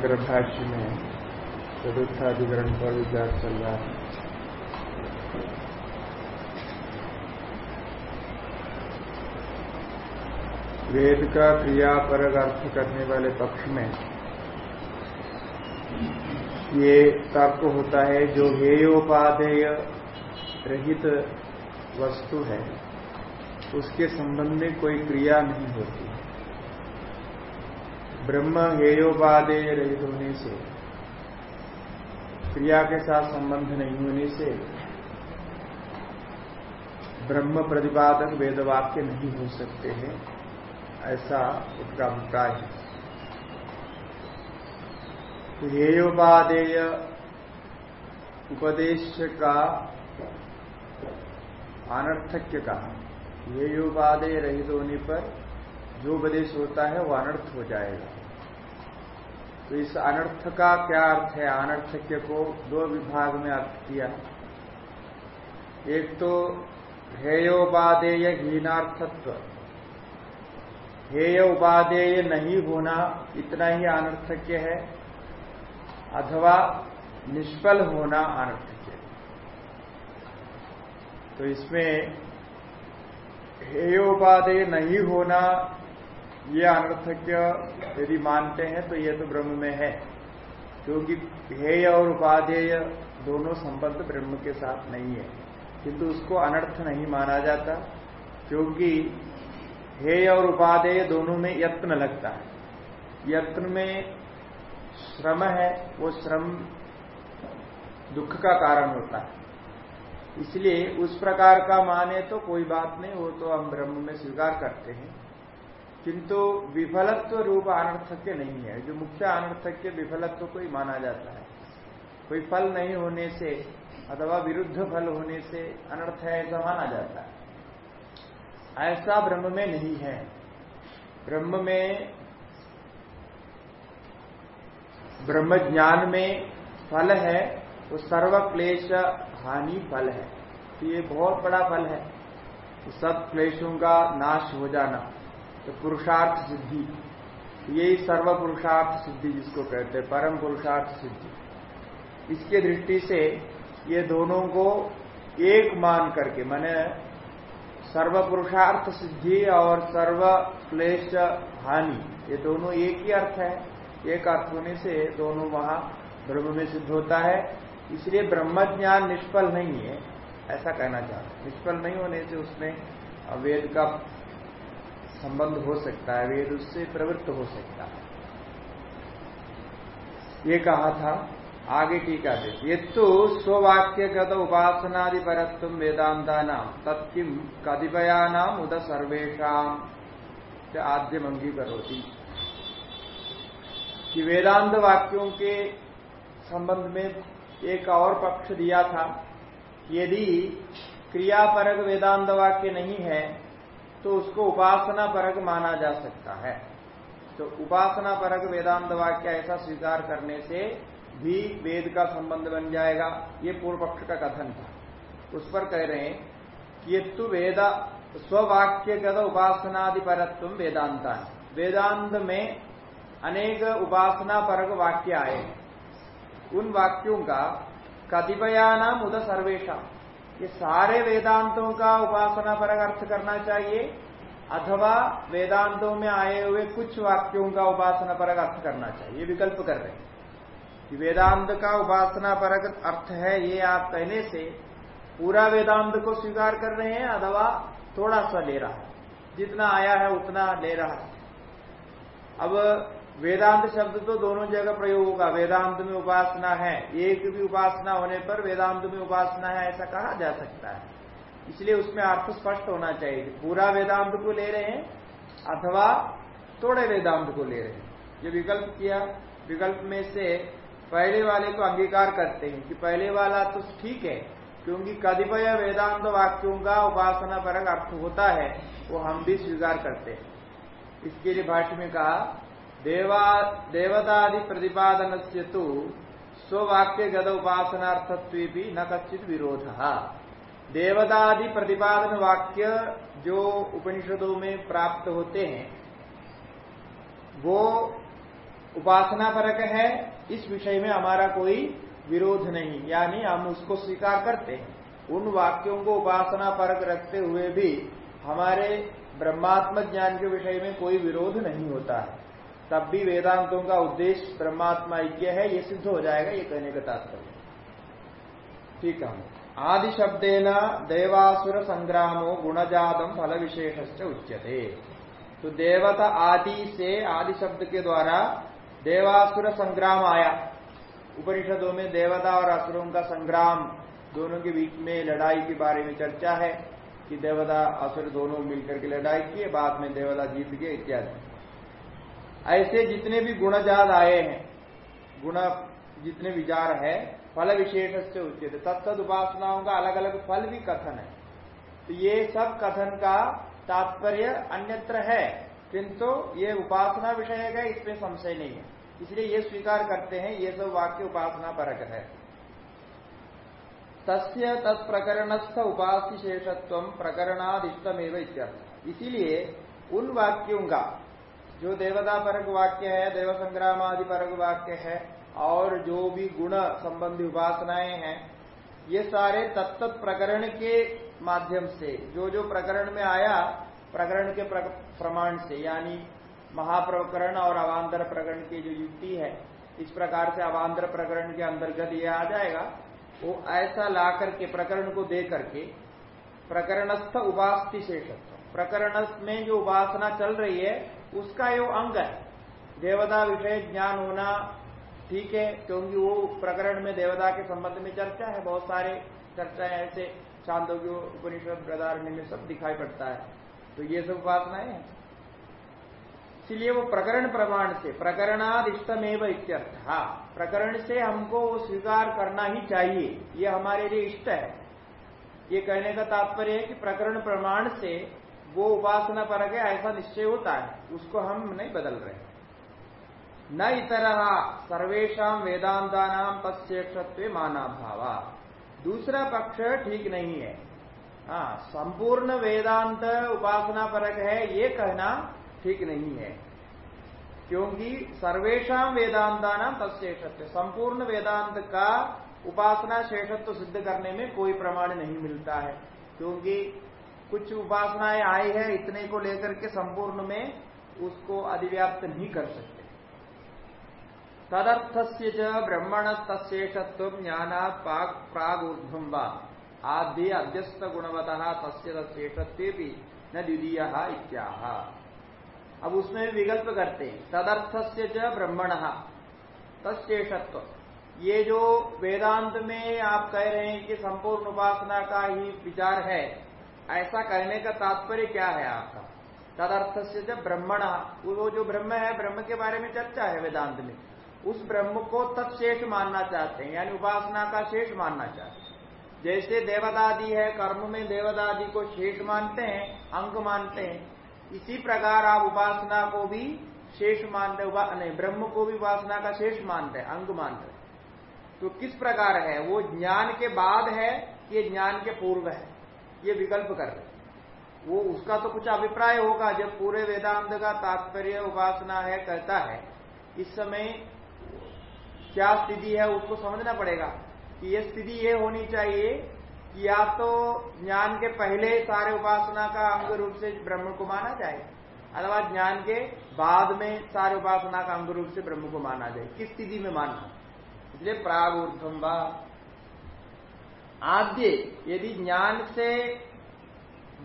शंकर भाष्य में चतुर्थाधिकरण पर विचार चल रहा है। वेद का क्रियापरक अर्थ करने वाले पक्ष में ये तर्क होता है, जो हेयोपाधेय रहित वस्तु है, उसके संबंध में कोई क्रिया नहीं होती। ब्रह्म हेयोपादेय रहित होने से, क्रिया के साथ संबंध नहीं होने से, ब्रह्म प्रतिपादक वेदवाक्य नहीं हो सकते हैं, ऐसा उसका अभिप्राय है। तो हेयोपादेय उपदेश का अनर्थक्य कहा। हेयोपादेय रहित होने पर जो उपदेश होता है वो अनर्थ हो जाएगा। तो इस अनर्थ का क्या अर्थ है? अनर्थक्य को दो विभाग में अर्थ किया। एक तो हेयोपादेय हीनार्थत्व। हेय उपादेय नहीं होना इतना ही अनर्थक्य है, अथवा निष्फल होना अनर्थक्य तो इसमें हेयोपादेय नहीं होना ये अनर्थक्य यदि मानते हैं तो ये तो ब्रह्म में है। क्योंकि हेय और उपाधेय दोनों संबंध ब्रह्म के साथ नहीं है। किंतु उसको अनर्थ नहीं माना जाता, क्योंकि हेय और उपाधेय दोनों में यत्न लगता है। यत्न में श्रम है, वो श्रम दुख का कारण होता है। इसलिए उस प्रकार का माने तो कोई बात नहीं, वो तो हम ब्रह्म में स्वीकार करते हैं। किंतु विफलत्व रूप अनर्थक्य नहीं है। जो मुख्य अनर्थक्य विफलत्व को ही माना जाता है। कोई फल नहीं होने से अथवा विरुद्ध फल होने से अनर्थ है ऐसा माना जाता है। ऐसा ब्रह्म में नहीं है। ब्रह्म में, ब्रह्म ज्ञान में फल है, वो सर्व क्लेश हानि फल है। तो ये बहुत बड़ा फल है। सब क्लेशों का नाश हो जाना। तो पुरुषार्थ सिद्धि। यही सर्व पुरुषार्थ सिद्धि जिसको कहते हैं, परम पुरुषार्थ सिद्धि। इसके दृष्टि से ये दोनों को एक मान करके, मैंने सर्व पुरुषार्थ सिद्धि और सर्व क्लेश हानि, ये दोनों एक ही अर्थ है। एक अर्थ होने से दोनों वहाँ ब्रह्म में सिद्ध होता है। इसलिए ब्रह्म ज्ञान निष्फल नहीं है, ऐसा कहना चाहते निष्फल नहीं होने से उसमें वेद का संबंध हो सकता है, वेद उससे प्रवृत्त हो सकता है। ये कहा था, आगे टीका दे। ये तो स्ववाक्यगत उपासनादि परत्व वेदांता नाम तत्किम कतिपया नाम उद सर्वेशा आद्यम अंगीकरोती। कि वेदांत वाक्यों के संबंध में एक और पक्ष दिया था, यदि क्रियापरक वेदांत वाक्य नहीं है तो उसको उपासना परक माना जा सकता है। तो उपासना परक वेदांत वाक्य ऐसा स्वीकार करने से भी वेद का संबंध बन जाएगा। ये पूर्व पक्ष का कथन था। उस पर कह रहे हैं कि ये तो वेदा स्ववाक्य गद उपासनादि वेदांता है। वेदांत में अनेक उपासना परक वाक्य आए। उन वाक्यों का कतिपयानाम उद सर्वेशा ये सारे वेदांतों का उपासना पर अर्थ करना चाहिए, अथवा वेदांतों में आए हुए कुछ वाक्यों का उपासना पर अर्थ करना चाहिए। विकल्प कर रहे हैं कि वेदांत का उपासना पर अर्थ है, ये आप कहने से पूरा वेदांत को स्वीकार कर रहे हैं, अथवा थोड़ा सा ले रहा है। जितना आया है, उतना ले रहा है। अब वेदांत शब्द तो दोनों जगह प्रयोग होगा। वेदांत में उपासना है। एक भी उपासना होने पर वेदांत में उपासना है, ऐसा कहा जा सकता है। इसलिए उसमें अर्थ स्पष्ट होना चाहिए। पूरा वेदांत को ले रहे हैं अथवा थोड़े वेदांत को ले रहे हैं। जो विकल्प किया, विकल्प में से पहले वाले को अंगीकार करते हैं कि पहले वाला तो ठीक है, क्योंकि कतिपय वेदांत वाक्यों का उपासना परक अर्थ होता है, वो हम भी स्वीकार करते हैं। इसके लिए भाष्य में कहा देवा देवतादि प्रतिपादन से तो स्ववाक्य गद उपासनार्थत्व न कच्चित विरोध। देवतादि प्रतिपादन वाक्य जो उपनिषदों में प्राप्त होते हैं, वो उपासना परक है, इस विषय में हमारा कोई विरोध नहीं, यानी हम उसको स्वीकार करते हैं। उन वाक्यों को उपासना परक रखते हुए भी हमारे ब्रह्मात्म ज्ञान के विषय में कोई विरोध नहीं होता है। तब भी वेदांतों का उद्देश्य परमात्मा ऐक्य है, ये सिद्ध हो जाएगा, ये कहने का तात्पर्य। ठीक है। आदि शब्देन देवासुर संग्रामो गुणजातम फल विशेष उच्यते। तो देवता आदि से आदि शब्द के द्वारा देवासुर संग्राम आया। उपनिषदों में देवता और असुरों का संग्राम, दोनों के बीच में लड़ाई के बारे में चर्चा है कि देवता, असुर दोनों मिलकर के लड़ाई किए, बाद में देवता जीत गए, इत्यादि। ऐसे जितने भी गुणजात आए हैं, गुण जितने विचार है फल विशेष से उचित तत्त उपासनाओं का अलग अलग फल भी कथन है। तो ये सब कथन का तात्पर्य अन्यत्र है, किंतु ये उपासना विषय है, इसमें संशय नहीं है। इसलिए ये स्वीकार करते हैं, ये सब वाक्य उपासना परक है। तस्य तत्प्रकरणस्थ उपास्य शेषत्व प्रकरणादिष्टमेव इत्यर्थ। इसीलिए उन वाक्यों का जो देवता परक वाक्य है देव संग्राम आदि परक वाक्य है, और जो भी गुण संबंधी उपासनाएँ हैं, ये सारे तत्त प्रकरण के माध्यम से, जो जो प्रकरण में आया, प्रकरण के प्रमाण से, यानी महाप्रकरण और अवान्तर प्रकरण की जो युक्ति है, इस प्रकार से अवान्तर प्रकरण के अंतर्गत ये आ जाएगा। वो ऐसा ला करके, प्रकरण को दे करके, प्रकरणस्थ उपास्ति शेषत्व प्रकरण में जो उपासना चल रही है उसका यो अंग है। देवता विषय ज्ञान होना ठीक है, क्योंकि वो प्रकरण में देवता के संबंध में चर्चा है। बहुत सारे चर्चाएँ ऐसे चांदोग्य, उपनिषद प्रदार में सब दिखाई पड़ता है। तो ये सब उपासनाएँ हैं। इसलिए वो प्रकरण प्रमाण से, प्रकरणादिष्टमेव इत्यर्थ। हाँ प्रकरण से हमको वो स्वीकार करना ही चाहिए। ये हमारे लिए इष्ट है। ये कहने का तात्पर्य है कि प्रकरण प्रमाण से वो उपासना पर है ऐसा निश्चय होता है, उसको हम नहीं बदल रहे न इतर सर्वेशा वेदांता नाम तस्ेक्षत्व माना भावा दूसरा पक्ष ठीक नहीं है। हाँ संपूर्ण वेदांत उपासना परक है, ये कहना ठीक नहीं है। क्योंकि सर्वेशा वेदांता नाम तत्शेषत्व संपूर्ण वेदांत का उपासना शेषत्व सिद्ध करने में कोई प्रमाण नहीं मिलता है। क्योंकि कुछ उपासनाएँ आई है, इतने को लेकर के संपूर्ण में उसको अधिव्याप्त नहीं कर सकते। तदर्थ से ब्रह्मण तत्शेषत्व ज्ञाना प्राग ऊर्धम आद्य अध्यस्त गुणवतः तस्य भी न द्वितीय इत्याह। अब उसमें भी विकल्प करते हैं। तदर्थ से ब्रह्मण तत्शेषत्व ये जो वेदांत में आप कह रहे हैं कि संपूर्ण उपासना का ही विचार है ऐसा कहने का तात्पर्य क्या है आपका? तदर्थ से जब ब्रह्मण। वो जो ब्रह्म है, ब्रह्म के बारे में चर्चा है वेदांत में। उस ब्रह्म को तत्शेष मानना चाहते हैं, यानी उपासना का शेष मानना चाहते हैं। जैसे देवदादि है, कर्म में देवदादि को शेष मानते हैं, अंग मानते हैं। इसी प्रकार आप उपासना को भी शेष मानते नहीं, ब्रह्म को भी उपासना का शेष मानते हैं, अंग मानते हैं। तो किस प्रकार है? वो ज्ञान के बाद है ये ज्ञान के पूर्व है? ये विकल्प कर रहे वो उसका तो कुछ अभिप्राय होगा, जब पूरे वेदांत का तात्पर्य उपासना है, कहता है, इस समय क्या स्थिति है उसको समझना पड़ेगा कि ये स्थिति ये होनी चाहिए कि या तो ज्ञान के पहले सारे उपासना का अंग रूप से ब्रह्म को माना जाए, अथवा ज्ञान के बाद में सारे उपासना का अंग रूप से ब्रह्म को माना जाए। किस स्थिति में मानना इसलिए प्राग ऊर्धम आद्य, यदि ज्ञान से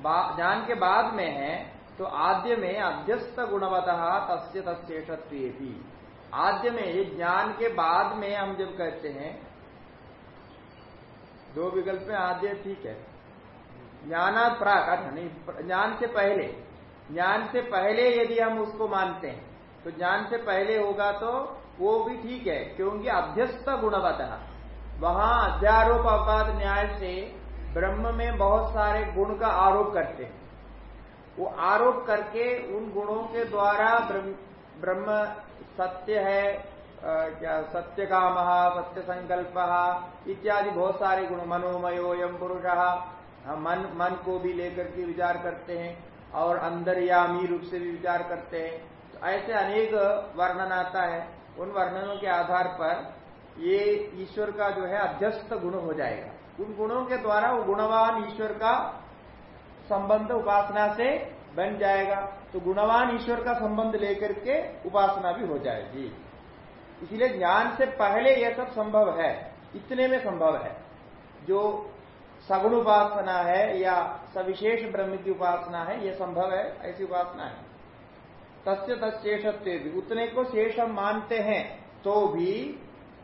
ज्ञान के बाद में है तो आद्य में अध्यस्त गुणवतः तस्य तस्ेषत्व आद्य में, ये ज्ञान के बाद में हम जब कहते हैं, दो विकल्प में आद्य ठीक है। ज्ञाना प्राक ज्ञान से पहले, ज्ञान से पहले यदि हम उसको मानते हैं तो ज्ञान से पहले होगा तो वो भी ठीक है, क्योंकि अध्यस्त गुणवतः वहाँ अध्यारोप अपवाद न्याय से ब्रह्म में बहुत सारे गुण का आरोप करते हैं। वो आरोप करके उन गुणों के द्वारा ब्रह्म सत्य है क्या सत्य काम, सत्य संकल्प इत्यादि बहुत सारे गुण। मनोमयो यम पुरुष मन मन को भी लेकर के विचार करते हैं और अंदर अंदरयामी रूप से भी विचार करते हैं। तो ऐसे अनेक वर्णन आता है। उन वर्णनों के आधार पर ये ईश्वर का जो है अध्यस्त गुण हो जाएगा। उन गुणों के द्वारा वो गुणवान ईश्वर का संबंध उपासना से बन जाएगा। तो गुणवान ईश्वर का संबंध लेकर के उपासना भी हो जाएगी। इसलिए ज्ञान से पहले यह सब संभव है। इतने में संभव है। जो सगुण उपासना है या सविशेष ब्रह्म की उपासना है, यह संभव है, ऐसी उपासना है। तस्य तत्शेषत्व उतने को शेषम मानते हैं तो भी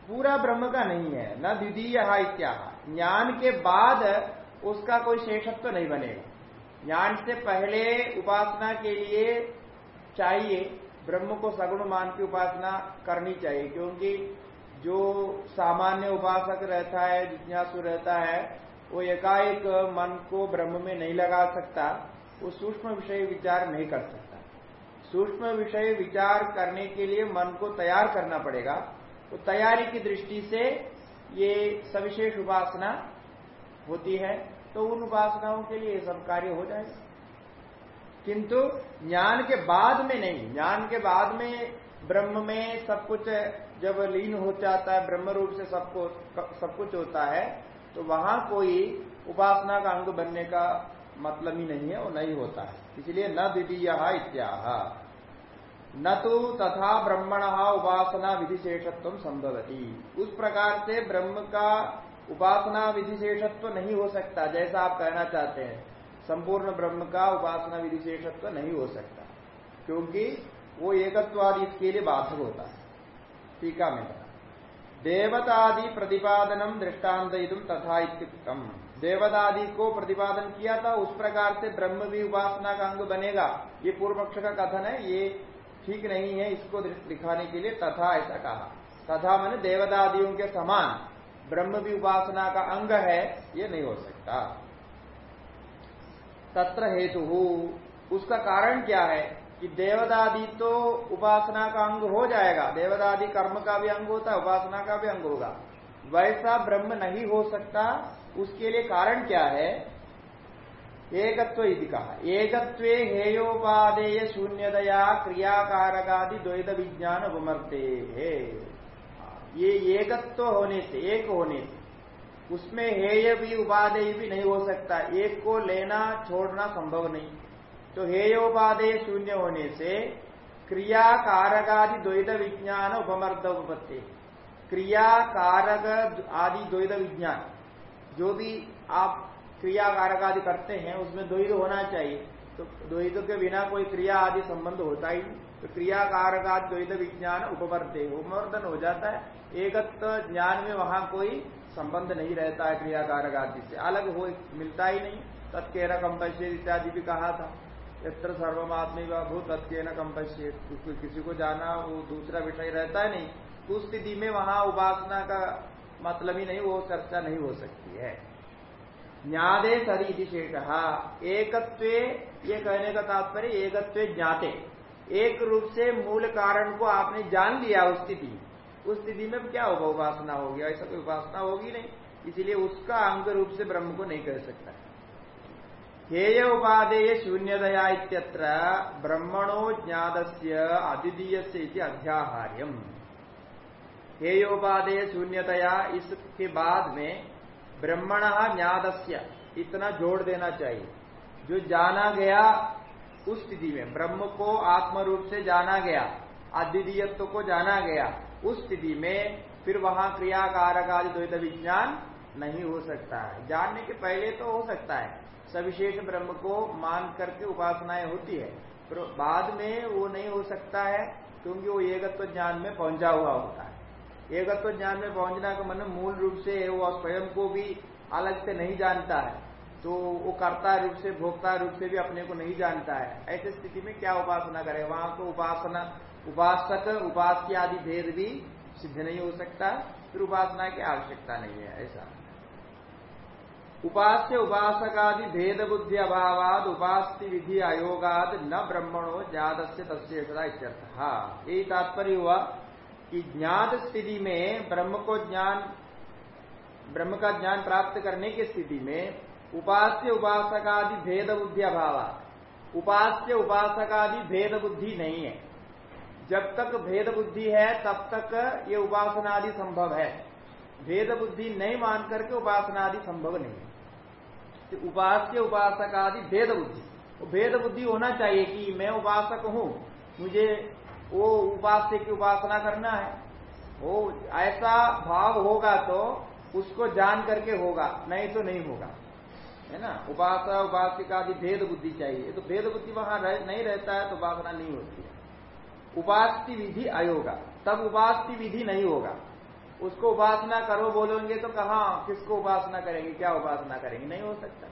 पूरा ब्रह्म का नहीं है, न द्वितीय इत्या ज्ञान के बाद उसका कोई शेषत्व तो नहीं बनेगा। ज्ञान से पहले उपासना के लिए चाहिए, ब्रह्म को सगुण मान की उपासना करनी चाहिए, क्योंकि जो सामान्य उपासक रहता है, जिज्ञासु रहता है, वो एकाएक मन को ब्रह्म में नहीं लगा सकता, वो सूक्ष्म विषय विचार नहीं कर सकता। सूक्ष्म विषय विचार करने के लिए मन को तैयार करना पड़ेगा तो तैयारी की दृष्टि से ये सविशेष उपासना होती है तो उन उपासनाओं के लिए सब कार्य हो जाएगा। किंतु ज्ञान के बाद में नहीं, ज्ञान के बाद में ब्रह्म में सब कुछ जब लीन हो जाता है, ब्रह्म रूप से सबको सब कुछ होता है तो वहाँ कोई उपासना का अंग बनने का मतलब ही नहीं है और नहीं होता है। इसलिए न द्वितीय इत्याह। न तो तथा ब्रह्मण उपासना विधिशेषत्व संभवती। उस प्रकार से ब्रह्म का उपासना विधिशेषत्व नहीं हो सकता, जैसा आप कहना चाहते हैं। संपूर्ण ब्रह्म का उपासना विधिशेषत्व नहीं हो सकता, क्योंकि वो एकत्वादि के लिए बाधक होता है। टीका में देवतादि प्रतिपादनम दृष्टांत तथा इत्युक्तम। देवदादि को प्रतिपादन किया था, उस प्रकार से ब्रह्म भी उपासना का अंग बनेगा। ये पूर्व पक्ष का कथन है, ये ठीक नहीं है इसको दिखाने के लिए तथा ऐसा कहा। तथा मैंने देवदादियों के समान ब्रह्म भी उपासना का अंग है, ये नहीं हो सकता। तत्र हेतु उसका कारण क्या है कि देवदादि तो उपासना का अंग हो जाएगा। देवदादि कर्म का भी अंग होता है, उपासना का भी अंग होगा। वैसा ब्रह्म नहीं हो सकता, उसके लिए कारण क्या है? एकत्व यदि कहा। एकत्व हेयोपादेय शून्यतया क्रियाकारकादि द्वैत विज्ञान उपमर्ते है, ये एकत्व होने से, एक होने से, उसमें हेय भी उपादेय भी नहीं हो सकता। एक को लेना, छोड़ना संभव नहीं। तो हेयोपादेय शून्य होने से क्रिया कारक द्वैत विज्ञान उपमर्द उपपत्ति। क्रिया कारक आदि द्वैत विज्ञान जो भी आप क्रिया कारक आदि करते हैं, उसमें द्वैत होना चाहिए। तो द्वैत के बिना कोई क्रिया आदि संबंध होता ही तो क्रिया कारक आदि द्वैत विज्ञान उपवर्ते उपवर्धन हो जाता है। एकत्व ज्ञान में वहाँ कोई संबंध नहीं रहता है क्रिया कारक आदि से। अलग हो, मिलता ही नहीं। तत्केरा कंपल्सरी इत्यादि भी कहा था। यत्र सर्वमात्मी भूत तत्के न किसी को जाना, वो दूसरा विषय रहता है नहीं। उस स्थिति में वहाँ उपासना का मतलब ही नहीं, वो चर्चा नहीं हो सकती है। ज्ञादे सरी शेष एकत्व, ये कहने का तात्पर्य, एकत्व ज्ञाते। एक रूप से मूल कारण को आपने जान लिया उस स्थिति। उस स्थिति में क्या होगा? उपासना होगी। ऐसा कोई उपासना होगी नहीं। इसीलिए उसका अंग रूप से ब्रह्म को नहीं कह सकता। हेय उपादेय शून्यतया इत्यत्र ब्रह्मणो ज्ञात अद्वितीय से अध्याहार्यम। हेयोपादेय शून्यतया इसके बाद में ब्रह्मण ज्ञात इतना जोड़ देना चाहिए। जो जाना गया, उस स्थिति में, ब्रह्म को आत्म रूप से जाना गया, अद्वितीयत्व को जाना गया, उस स्थिति में फिर वहाँ क्रियाकारक आदि द्वैत विज्ञान नहीं हो सकता है। जानने के पहले तो हो सकता है। सविशेष ब्रह्म को मान करके उपासनाएँ होती है। पर बाद में वो नहीं हो सकता है, क्योंकि वो एकत्व ज्ञान में पहुँचा हुआ होता है। एकत्व ज्ञान में पहुँचना का मतलब मूल रूप से वो स्वयं को भी अलग से नहीं जानता है। तो वो कर्ता रूप से, भोक्ता रूप से भी अपने को नहीं जानता है। ऐसी स्थिति में क्या उपासना करे? वहाँ को उपासना, उपासक उपास्य आदि भेद भी सिद्ध नहीं हो सकता, फिर उपासना की आवश्यकता नहीं है, ऐसा। उपास्य, उपासकादि भेद बुद्धि अभावाद उपास्य विधि आयोगाद, न ब्रह्मणो ज्ञात से तस्वीर यही तात्पर्य हुआ। कि ज्ञात स्थिति में, ब्रह्म को ज्ञान, ब्रह्म का ज्ञान प्राप्त करने की स्थिति में, उपास्य उपासकादि भेद बुद्धि अभाव। उपास्य उपासकादि भेद बुद्धि नहीं है। जब तक भेद बुद्धि है, तब तक ये उपासनादि संभव है। भेद बुद्धि नहीं मान करके उपासनादि संभव नहीं है। तो उपास्य उपासक आदि भेद बुद्धि। वो भेद बुद्धि होना चाहिए कि मैं उपासक हूँ, मुझे वो उपास्य की उपासना करना है। वो ऐसा भाव होगा तो उसको जान करके होगा नहीं तो नहीं होगा। है ना? उपासना उपासिका आदि भेद बुद्धि चाहिए। तो भेद बुद्धि वहाँ रह, नहीं रहता है तो उपासना नहीं होती है। उपास्य विधि आयोगा तब उपास्य विधि नहीं होगा। उसको उपासना करो बोलोगे तो कहा किसको उपासना करेंगे क्या उपासना करेंगे? नहीं हो सकता।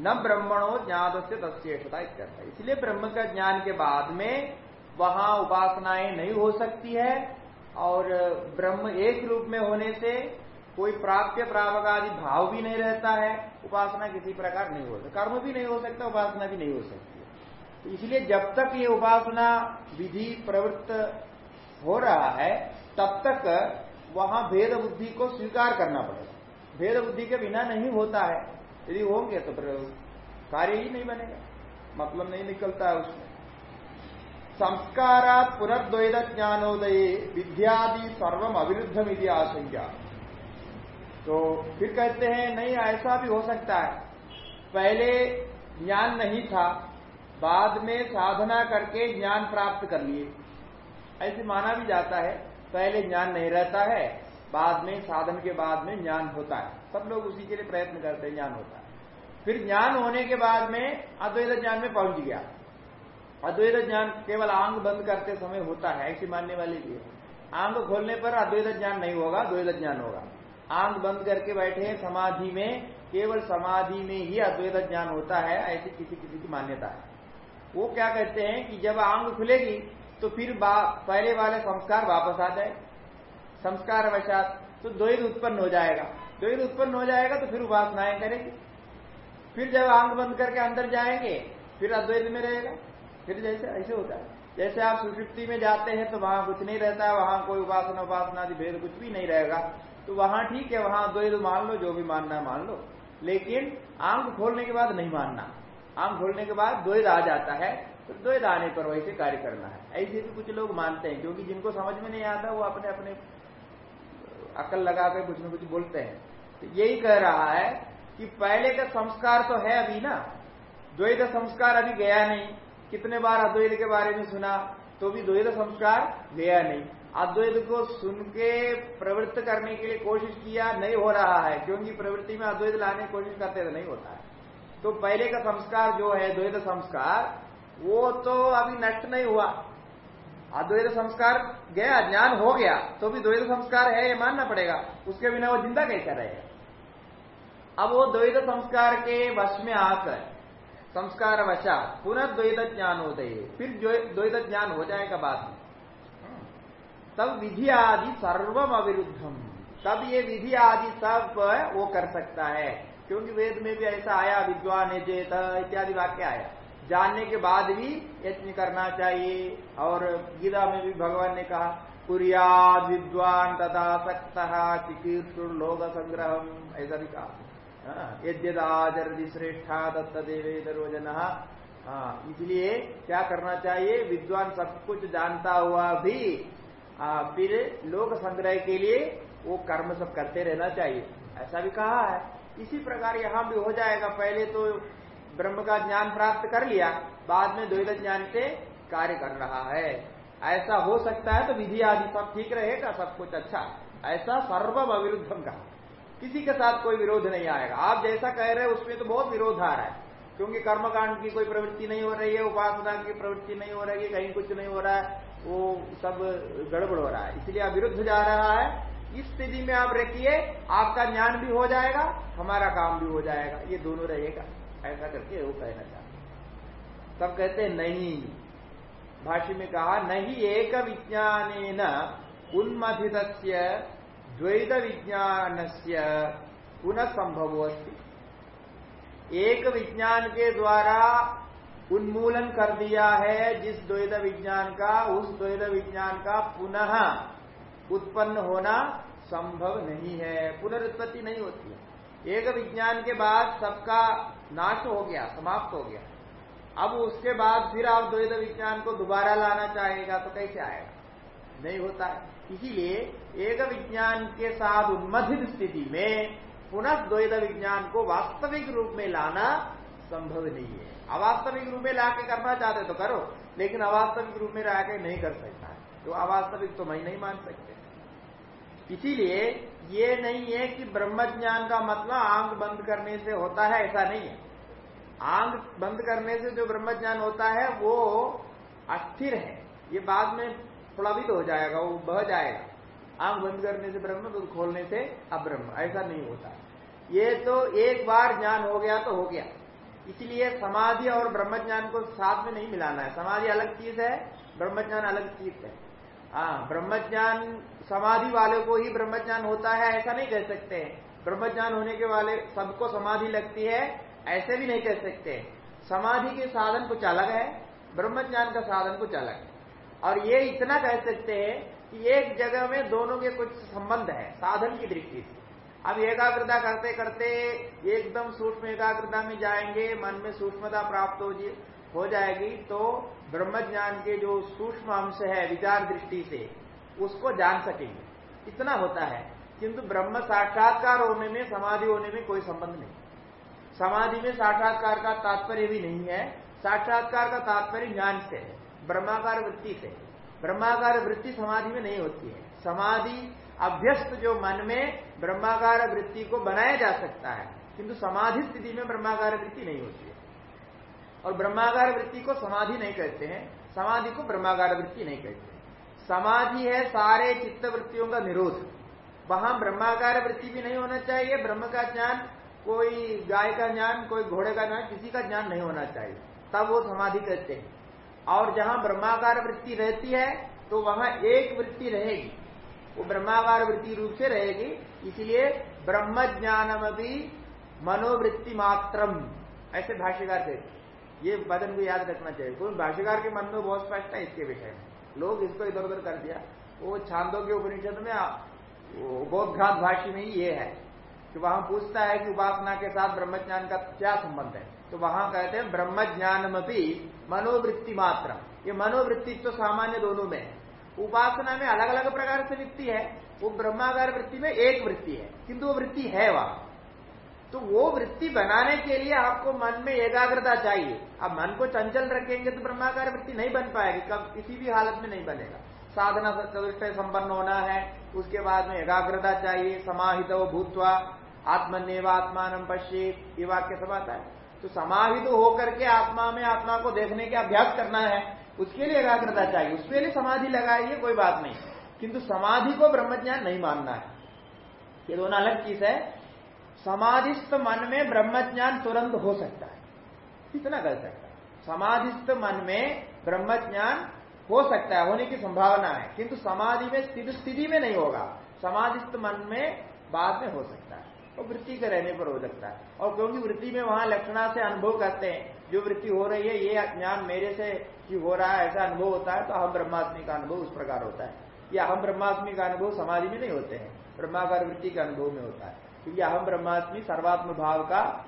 न ब्रह्मणो ज्ञात से तस्ेषता इसलिए ब्रह्म का ज्ञान के बाद में वहाँ उपासनाएँ नहीं हो सकती है और ब्रह्म एक रूप में होने से कोई प्राप्य प्रावक आदि भाव भी नहीं रहता है। उपासना किसी प्रकार नहीं हो सकता। कर्म भी नहीं हो सकता, उपासना भी नहीं हो सकती तो इसलिए जब तक ये उपासना विधि प्रवृत्त हो रहा है, तब तक वहाँ भेद बुद्धि को स्वीकार करना पड़ेगा। भेद बुद्धि के बिना नहीं होता है। यदि होंगे तो कार्य ही नहीं बनेगा। मतलब नहीं निकलता है उसमें। संस्कारा पुनर्द्वैत ज्ञानोदय विद्यादि सर्वम अविरुद्ध विधि आशंका। तो फिर कहते हैं, नहीं, ऐसा भी हो सकता है। पहले ज्ञान नहीं था, बाद में साधना करके ज्ञान प्राप्त कर लिए। ऐसे माना भी जाता है, पहले ज्ञान नहीं रहता है, बाद में, साधन के बाद में ज्ञान होता है। सब लोग उसी के लिए प्रयत्न करते हैं, ज्ञान होता है। फिर ज्ञान होने के बाद में अद्वैत ज्ञान में पहुँच गया। अद्वैत ज्ञान केवल आंग बंद करते समय होता है, ऐसी मानने वाले भी आंग खोलने पर अद्वैत ज्ञान नहीं होगा द्वैत ज्ञान होगा। आंग बंद करके बैठे हैं, समाधि में, केवल समाधि में ही अद्वैत ज्ञान होता है, ऐसी किसी किसी की मान्यता है। वो क्या कहते हैं कि जब आंग खुलेगी तो फिर पहले वाले संस्कार वापस आ जाए संस्कार वशात तो द्वैत उत्पन्न हो जाएगा। द्वैत उत्पन्न हो जाएगा तो फिर उपासनाएँ करेंगे। फिर जब आँख बंद करके अंदर जाएँगे, फिर अद्वैत में रहेगा। फिर जैसे ऐसे होता है। जैसे आप सुषुप्ति में जाते हैं तो वहाँ कुछ नहीं रहता है वहाँ कोई उपासना उपासना आदि भेद कुछ भी नहीं रहेगा। तो वहाँ ठीक है, वहाँ द्वैत मान लो, जो भी मानना है मान लो। लेकिन आँख खोलने के बाद नहीं मानना। आँख खोलने के बाद द्वैध आ जाता है तो द्वैध आने पर वैसे कार्य करना है। ऐसे भी कुछ लोग मानते हैं, क्योंकि जिनको समझ में नहीं आता, वो अपने अपने अकल लगा कर कुछ न कुछ बोलते हैं। तो यही कह रहा है कि पहले का संस्कार तो है अभी ना। द्वैत संस्कार अभी गया नहीं। कितने बार अद्वैत के बारे में सुना तो भी द्वैत संस्कार गया नहीं। अद्वैत को सुन के प्रवृत्त करने के लिए कोशिश किया नहीं हो रहा है, क्योंकि प्रवृत्ति में अद्वैत लाने की कोशिश करते तो नहीं होता है। तो पहले का संस्कार जो है, द्वैत संस्कार, वो तो अभी नष्ट नहीं हुआ। अद्वैत संस्कार गया, ज्ञान हो गया तो भी द्वैत संस्कार है, ये मानना पड़ेगा। उसके बिना वो ज़िंदा कैसा रहेगा? अब वो द्वैत संस्कार के वश में आकर संस्कार वशा पुनः द्वैत ज्ञान होते फिर द्वैत ज्ञान हो जाएगा बाद में। तब विधि आदि सर्वम अविरुद्धम तब ये विधि आदि सब वो कर सकता है। क्योंकि वेद में भी ऐसा आया, विद्वान चेत इत्यादि वाक्य आया। जानने के बाद भी यत्न करना चाहिए। और गीता में भी भगवान ने कहा, कुरियाद विद्वान तथा सक्त चिकीर्षुर लोक संग्रह ऐसा भी कहा। यद्यदाचरति श्रेष्ठा दत्त देवे रोजन हाँ इसलिए क्या करना चाहिए? विद्वान सब कुछ जानता हुआ भी आ, फिर लोक संग्रह के लिए वो कर्म सब करते रहना चाहिए। ऐसा भी कहा है। इसी प्रकार यहाँ भी हो जाएगा। पहले तो ब्रह्म का ज्ञान प्राप्त कर लिया बाद में द्वैत ज्ञान से कार्य कर रहा है। ऐसा हो सकता है तो विधि आदि सब ठीक रहेगा सब कुछ अच्छा। ऐसा सर्वम अविरुद्धम का किसी के साथ कोई विरोध नहीं आएगा। आप जैसा कह रहे हैं, उसमें तो बहुत विरोध आ रहा है। क्योंकि कर्मकांड की कोई प्रवृत्ति नहीं हो रही है, उपासना की प्रवृत्ति नहीं हो रही है, कहीं कुछ नहीं हो रहा है, वो सब गड़बड़ हो रहा है। इसलिए विरुद्ध जा रहा है। इस स्थिति में आप रखिए, आपका ज्ञान भी हो जाएगा, हमारा काम भी हो जाएगा। ये दोनों रहेगा। ऐसा करके वो कहना चाहते तब कहते नहीं। भाष्य में कहा, नहीं एक विज्ञान उन्मथित द्वैत विज्ञान से पुनः संभव अस्थित एक विज्ञान के द्वारा उन्मूलन कर दिया है जिस द्वैत विज्ञान का, उस द्वैत विज्ञान का पुनः उत्पन्न होना संभव नहीं है, पुनरुत्पत्ति नहीं होती है। एक विज्ञान के बाद सबका नाश हो गया, समाप्त हो गया। अब उसके बाद फिर आप द्वैत विज्ञान को दोबारा लाना चाहेगा तो कैसे आएगा? नहीं होता है। इसीलिए एक विज्ञान के साथ उन्मथित स्थिति में पुनः द्वैत विज्ञान को वास्तविक रूप में लाना संभव नहीं है। अवास्तविक रूप में लाके करना चाहते तो करो, लेकिन अवास्तविक रूप में लाके नहीं कर सकता तो अवास्तविक तो मैं नहीं मान सकते। इसीलिए ये नहीं है कि ब्रह्म ज्ञान का मतलब आँख बंद करने से होता है, ऐसा नहीं है। आँख बंद करने से जो ब्रह्म ज्ञान होता है, वो अस्थिर है। ये बाद में प्लवित हो जाएगा, वो बह जाएगा। आँख बंद करने से ब्रह्म तो खोलने से अब्रह्म। ऐसा नहीं होता। ये तो एक बार ज्ञान हो गया तो हो गया। इसलिए समाधि और ब्रह्म ज्ञान को साथ में नहीं मिलाना है। समाधि अलग चीज़ है ब्रह्म ज्ञान अलग चीज़ है। हाँ ब्रह्म ज्ञान समाधि वाले को ही ब्रह्म ज्ञान होता है, ऐसा नहीं कह सकते। ब्रह्म ज्ञान होने के वाले सबको समाधि लगती है, ऐसे भी नहीं कह सकते। समाधि के साधन कुछ अलग है ब्रह्म ज्ञान का साधन कुछ अलग है। और ये इतना कह सकते हैं कि एक जगह में दोनों के कुछ संबंध है, साधन की दृष्टि से। अब एकाग्रता करते करते एकदम सूक्ष्म एकाग्रता में जाएँगे, मन में सूक्ष्मता प्राप्त हो हो जाएगी तो ब्रह्म ज्ञान के जो सूक्ष्म अंश है, विचार दृष्टि से, उसको जान सकेंगे। इतना होता है। किंतु ब्रह्म साक्षात्कार होने में, समाधि होने में कोई संबंध नहीं। समाधि में साक्षात्कार का तात्पर्य भी नहीं है। साक्षात्कार का तात्पर्य ज्ञान से है। ब्रह्माकार वृत्ति से। ब्रह्माकार वृत्ति समाधि में नहीं होती है। समाधि अभ्यस्त जो मन में ब्रह्माकार वृत्ति को बनाया जा सकता है, किंतु समाधि स्थिति में ब्रह्माकार वृत्ति नहीं होती है। और ब्रह्माकार वृत्ति को समाधि नहीं कहते हैं, समाधि को ब्रह्माकार वृत्ति नहीं कहते समाधि है सारे चित्त वृत्तियों का निरोध। वहाँ ब्रह्माकार वृत्ति भी नहीं होना चाहिए, ब्रह्म का ज्ञान, कोई गाय का ज्ञान, कोई घोड़े का ज्ञान, किसी का ज्ञान नहीं होना चाहिए। तब वो समाधि कहते हैं। और जहाँ ब्रह्माकार वृत्ति रहती है तो वहाँ एक वृत्ति रहेगी। वो ब्रह्माकार वृत्ति रूप से रहेगी, इसलिए ब्रह्म ज्ञानम भी मनोवृत्ति मात्रम। ऐसे भाष्यकार कहते ये वदन को याद रखना चाहिए। कोई भाष्यकार के मन में बहुत स्पष्ट है इसके विषय में। लोग इसको इधर उधर कर दिया। वो छांदों के उपनिषद में बोधघात भाष्य में ही ये है कि वहाँ पूछता है कि उपासना के साथ ब्रह्मज्ञान का क्या संबंध है। तो वहाँ कहते हैं ब्रह्म ज्ञानम भी मनोवृत्ति मात्र ये मनोवृत्ति तो सामान्य दोनों में है। उपासना में अलग अलग प्रकार से वृत्ति है, वो ब्रह्मागार वृत्ति में एक वृत्ति है, किंतु वो वृत्ति है वहाँ। तो वो वृत्ति बनाने के लिए आपको मन में एकाग्रता चाहिए। अब मन को चंचल रखेंगे तो ब्रह्माकार वृत्ति नहीं बन पाएगी, कब किसी भी हालत में नहीं बनेगा। साधना चतुष्ट संपन्न होना है, उसके बाद में एकाग्रता चाहिए, समाहित भूतवा आत्मनिर्वात्मान पश्चित ये वाक्य सब आता है। तो समाहित तो होकर के आत्मा में आत्मा को देखने के अभ्यास करना है, उसके लिए एकाग्रता चाहिए। उसके लिए समाधि लगाइए, कोई बात नहीं। किंतु समाधि को ब्रह्मज्ञान नहीं मानना है। ये दोनों अलग चीज़ है। समाधिस्थ मन में ब्रह्मज्ञान तुरंत हो सकता है। कितना कर सकता है। समाधिस्थ मन में ब्रह्मज्ञान हो सकता है, होने की संभावना है। किंतु समाधि में स्थित स्थिति में नहीं होगा। समाधिस्थ मन में बाद में हो सकता है। और वृत्ति के रहने पर हो सकता है। और क्योंकि वृत्ति में वहाँ लक्षणा से अनुभव करते हैं, जो वृत्ति हो रही है, ये ज्ञान मेरे से कि हो रहा है, ऐसा अनुभव होता है तो अहम ब्रह्मास्मि का अनुभव उस प्रकार होता है। ये अहम ब्रह्मास्मि का अनुभव समाधि में नहीं होते हैं, ब्रह्माकार वृत्ति के अनुभव में होता है। क्योंकि अहम ब्रह्मास्मि सर्वात्म भाव का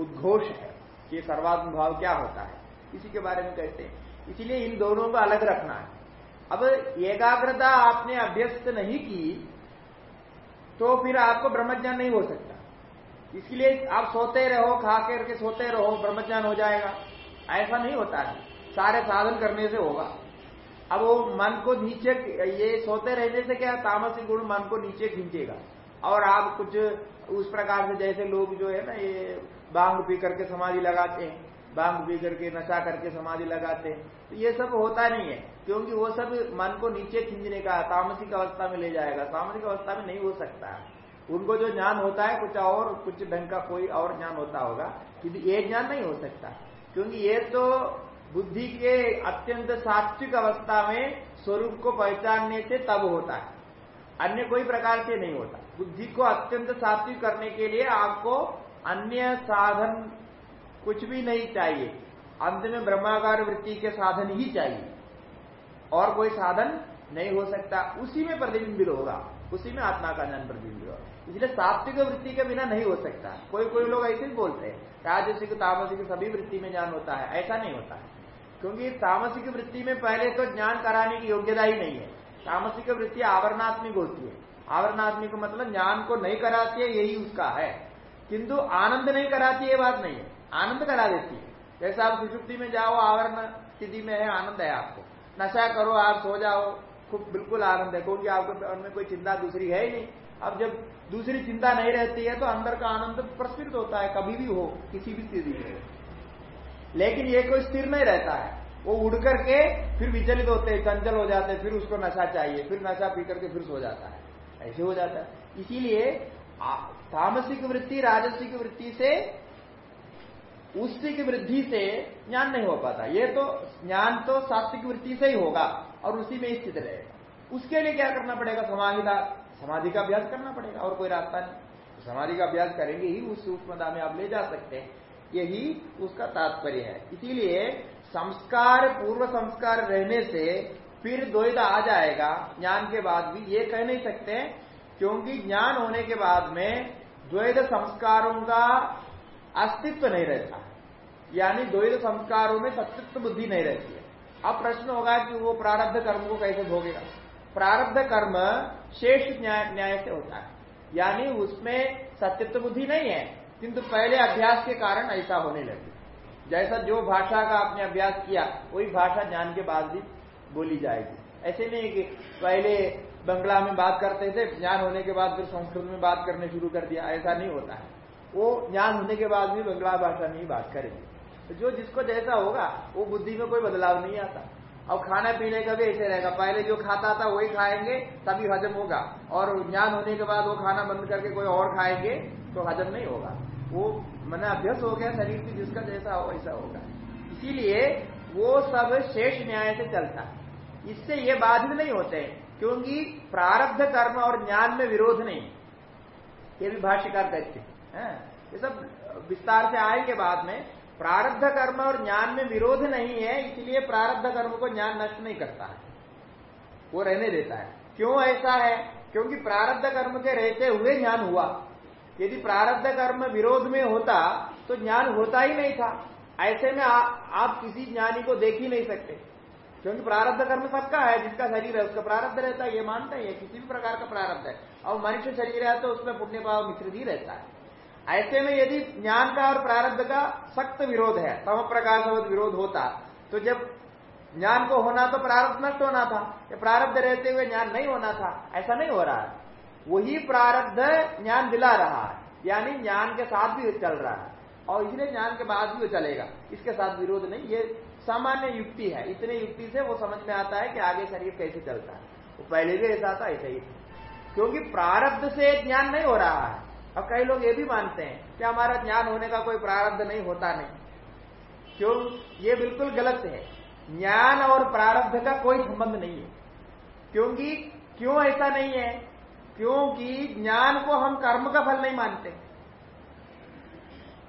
उद्घोष है कि सर्वात्म भाव क्या होता है। इसी के बारे में कहते हैं। इसीलिए इन दोनों को अलग रखना है। अब एकाग्रता आपने अभ्यस्त नहीं की तो फिर आपको ब्रह्मज्ञान नहीं हो सकता। इसलिए आप सोते रहो, खा करके सोते रहो, ब्रह्मज्ञान हो जाएगा। ऐसा नहीं होता है। सारे साधन करने से होगा। अब वो मन को नीचे, ये सोते रहने से क्या तामसिक गुण मन को नीचे खींचेगा। और आप कुछ उस प्रकार से जैसे लोग जो है ना, ये बांग पी करके समाधि लगाते हैं, बांग पी करके नशा करके समाधि लगाते हैं तो ये सब होता नहीं है। क्योंकि वो सब मन को नीचे खींचने का तामसिक अवस्था में ले जाएगा। तामसिक अवस्था में नहीं हो सकता। उनको जो ज्ञान होता है, कुछ और, कुछ ढंग का कोई और ज्ञान होता होगा क्योंकि ये ज्ञान नहीं हो सकता। क्योंकि ये तो बुद्धि के अत्यंत सात्विक अवस्था में स्वरूप को पहचानने से तब होता है। अन्य कोई प्रकार से नहीं होता। बुद्धि को अत्यंत सात्विक करने के लिए आपको अन्य साधन कुछ भी नहीं चाहिए। अंत में ब्रह्माकार वृत्ति के साधन ही चाहिए। और कोई साधन नहीं हो सकता। उसी में प्रतिबिंबित होगा। उसी में आत्मा का ज्ञान प्रतिबिंबित होगा। इसलिए सात्विक वृत्ति के बिना नहीं हो सकता। कोई कोई लोग ऐसे ही बोलते हैं, राजसिक, तामसिक सभी वृत्ति में ज्ञान होता है। ऐसा नहीं होता है। क्योंकि तामसिक वृत्ति में पहले तो ज्ञान कराने की योग्यता ही नहीं है। तामसिक वृत्ति आवरणात्मिक होती है। आवरणात्मिक मतलब ज्ञान को नहीं कराती है, यही उसका है। किंतु आनंद नहीं कराती ये बात नहीं है। आनंद करा देती है। जैसे आप सुषुप्ति में जाओ, आवरण स्थिति में है, आनंद है आपको। नशा करो, आप सो जाओ। खूब बिल्कुल आनंद है क्योंकि आपको उनमें कोई चिंता दूसरी है ही नहीं। अब जब दूसरी चिंता नहीं रहती है तो अंदर का आनंद प्रस्फुट होता है, कभी भी हो, किसी भी स्थिति में। लेकिन ये कोई स्थिर नहीं रहता है। वो उड़ करके फिर विचलित होते हैं, चंचल हो जाते हैं, फिर उसको नशा चाहिए, फिर नशा पी करके फिर सो जाता है। ऐसे हो जाता है। इसीलिए तामसिक वृत्ति, राजसिक वृत्ति से उसी की वृद्धि से ज्ञान नहीं हो पाता। ये तो ज्ञान तो सात्विक वृत्ति से ही होगा और उसी में स्थित रहेगा। उसके लिए क्या करना पड़ेगा? समाधि का समाधि का अभ्यास करना पड़ेगा और कोई रास्ता नहीं। समाधि का अभ्यास करेंगे ही, उस सूक्ष्मता में आप ले जा सकते हैं। यही उसका तात्पर्य है। इसीलिए संस्कार, पूर्व संस्कार रहने से फिर द्वैत आ जाएगा। ज्ञान के बाद भी ये कह नहीं सकते क्योंकि ज्ञान होने के बाद में द्वैत संस्कारों का अस्तित्व नहीं रहता। यानी द्वैत संस्कारों में सत्य बुद्धि नहीं रहती है। अब प्रश्न होगा कि वो प्रारब्ध कर्म को कैसे भोगेगा? प्रारब्ध कर्म शेष न्याय से होता है। यानी उसमें सत्यत्व बुद्धि नहीं है, किंतु पहले अभ्यास के कारण ऐसा होने लगे। जैसा जो भाषा का आपने अभ्यास किया, वही भाषा ज्ञान के बाद भी बोली जाएगी। ऐसे नहीं कि पहले बंगला में बात करते थे, ज्ञान होने के बाद फिर संस्कृत में बात करने शुरू कर दिया, ऐसा नहीं होता है। वो ज्ञान होने के बाद भी बंगला भाषा में ही बात करेंगे। तो जो जिसको जैसा होगा, वो बुद्धि में कोई बदलाव नहीं आता। और खाना पीने का भी ऐसे रहेगा। पहले जो खाता था, वही खाएँगे, तभी हजम होगा। और ज्ञान होने के बाद वो खाना बंद करके कोई और खाएँगे तो हजम नहीं होगा। वो मन अभ्यस्त हो गया शरीर की जिसका जैसा हो, वैसा होगा। इसीलिए वो सब शेष न्याय से चलता। है इससे ये बाधित नहीं होते, क्योंकि प्रारब्ध कर्म और ज्ञान में विरोध नहीं। ये भी भाष्यकार कहते हैं। ये सब विस्तार से आएँगे बाद में। प्रारब्ध कर्म और ज्ञान में विरोध नहीं है इसलिए प्रारब्ध कर्म को ज्ञान नष्ट नहीं करता है। वो रहने देता है। क्यों ऐसा है? क्योंकि प्रारब्ध कर्म के रहते हुए ज्ञान हुआ। यदि प्रारब्ध कर्म विरोध में होता तो ज्ञान होता ही नहीं था। ऐसे में आ, आप किसी ज्ञानी को देख ही नहीं सकते। क्योंकि प्रारब्ध कर्म सबका है जिसका शरीर है उसका प्रारब्ध रहता है ये मानते हैं किसी भी प्रकार का प्रारब्ध है। और मनुष्य शरीर है तो उसमें पुण्य भाव मिश्रित ही रहता है। ऐसे में यदि ज्ञान का और प्रारब्ध का सख्त विरोध है, तम प्रकाश विरोध होता तो जब ज्ञान को होना तो प्रारब्ध नष्ट होना था या प्रारब्ध रहते हुए ज्ञान नहीं होना था, ऐसा नहीं हो रहा है। वही प्रारब्ध ज्ञान दिला रहा है, यानी ज्ञान के साथ भी चल रहा है, और इसलिए ज्ञान के बाद भी वो चलेगा। इसके साथ विरोध नहीं, ये सामान्य युक्ति है, इतने युक्ति से वो समझ में आता है कि आगे शरीर कैसे चलता है। वो पहले भी ऐसा था, ऐसा ही क्योंकि प्रारब्ध से ज्ञान नहीं हो रहा है। अब कई लोग ये भी मानते हैं कि हमारा ज्ञान होने का कोई प्रारब्ध नहीं, होता नहीं। क्यों? ये बिल्कुल गलत है। ज्ञान और प्रारब्ध का कोई संबंध नहीं है। क्योंकि क्यों ऐसा नहीं है? क्योंकि ज्ञान को हम कर्म का फल नहीं मानते।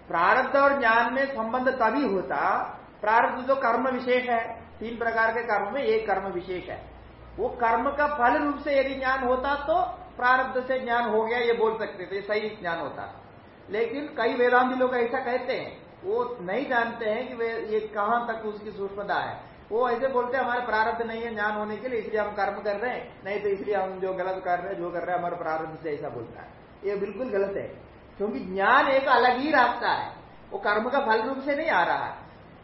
प्रारब्ध और ज्ञान में संबंध तभी होता, प्रारब्ध जो कर्म विशेष है। तीन प्रकार के कर्म में एक कर्म विशेष है। वो कर्म का फल रूप से यदि ज्ञान होता तो प्रारब्ध से ज्ञान हो गया, ये बोल सकते थे, सही ज्ञान होता। लेकिन कई वेदांति लोग ऐसा कहते हैं, वो नहीं जानते हैं कि वे, ये कहाँ तक उसकी सूक्ष्मता है। वो ऐसे बोलते हैं, हमारे प्रारब्ध नहीं है ज्ञान होने के लिए, इसलिए हम कर्म कर रहे हैं। नहीं तो इसलिए हम जो गलत कर रहे हैं, जो कर रहे हैं, हमारे प्रारब्ध से ऐसा बोलता है। ये बिल्कुल गलत है, क्योंकि ज्ञान एक अलग ही रास्ता है। वो कर्म का फल रूप से नहीं आ रहा। है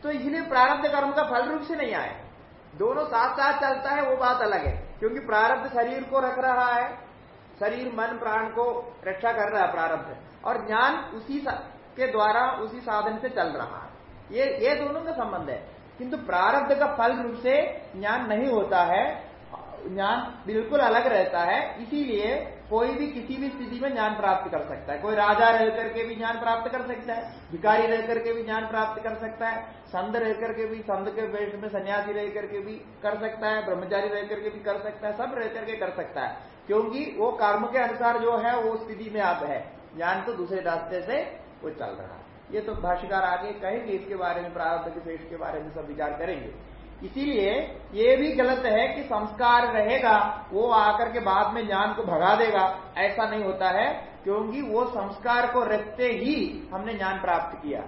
तो इसलिए प्रारब्ध कर्म का फल रूप से नहीं आए। दोनों साथ साथ चलता है, वो बात अलग है। क्योंकि प्रारब्ध शरीर को रख रहा है शरीर, मन, प्राण को रक्षा कर रहा है प्रारब्ध। और ज्ञान उसी के द्वारा, उसी साधन से चल रहा है। ये ये दोनों का संबंध है। किंतु प्रारब्ध का फल रूप से ज्ञान नहीं होता है। ज्ञान बिल्कुल अलग रहता है। इसीलिए कोई भी किसी भी स्थिति में ज्ञान प्राप्त कर सकता है। कोई राजा रह करके भी ज्ञान प्राप्त कर सकता है। भिकारी रह करके भी ज्ञान प्राप्त कर सकता है। संत रह करके भी, संत के वेश में सन्यासी रह करके भी कर सकता है। ब्रह्मचारी रह करके भी कर सकता है। सब रह करके कर सकता है। क्योंकि वो कर्म के अनुसार जो है, वो स्थिति में आप है। ज्ञान तो दूसरे रास्ते से वो चल रहा है। ये तो भाष्यकार आगे कहेंगे, इसके बारे में, प्रारब्ध के पेश के बारे में सब विचार करेंगे। इसीलिए ये भी गलत है कि संस्कार रहेगा, वो आकर के बाद में ज्ञान को भगा देगा। ऐसा नहीं होता है, क्योंकि वो संस्कार को रखते ही हमने ज्ञान प्राप्त किया।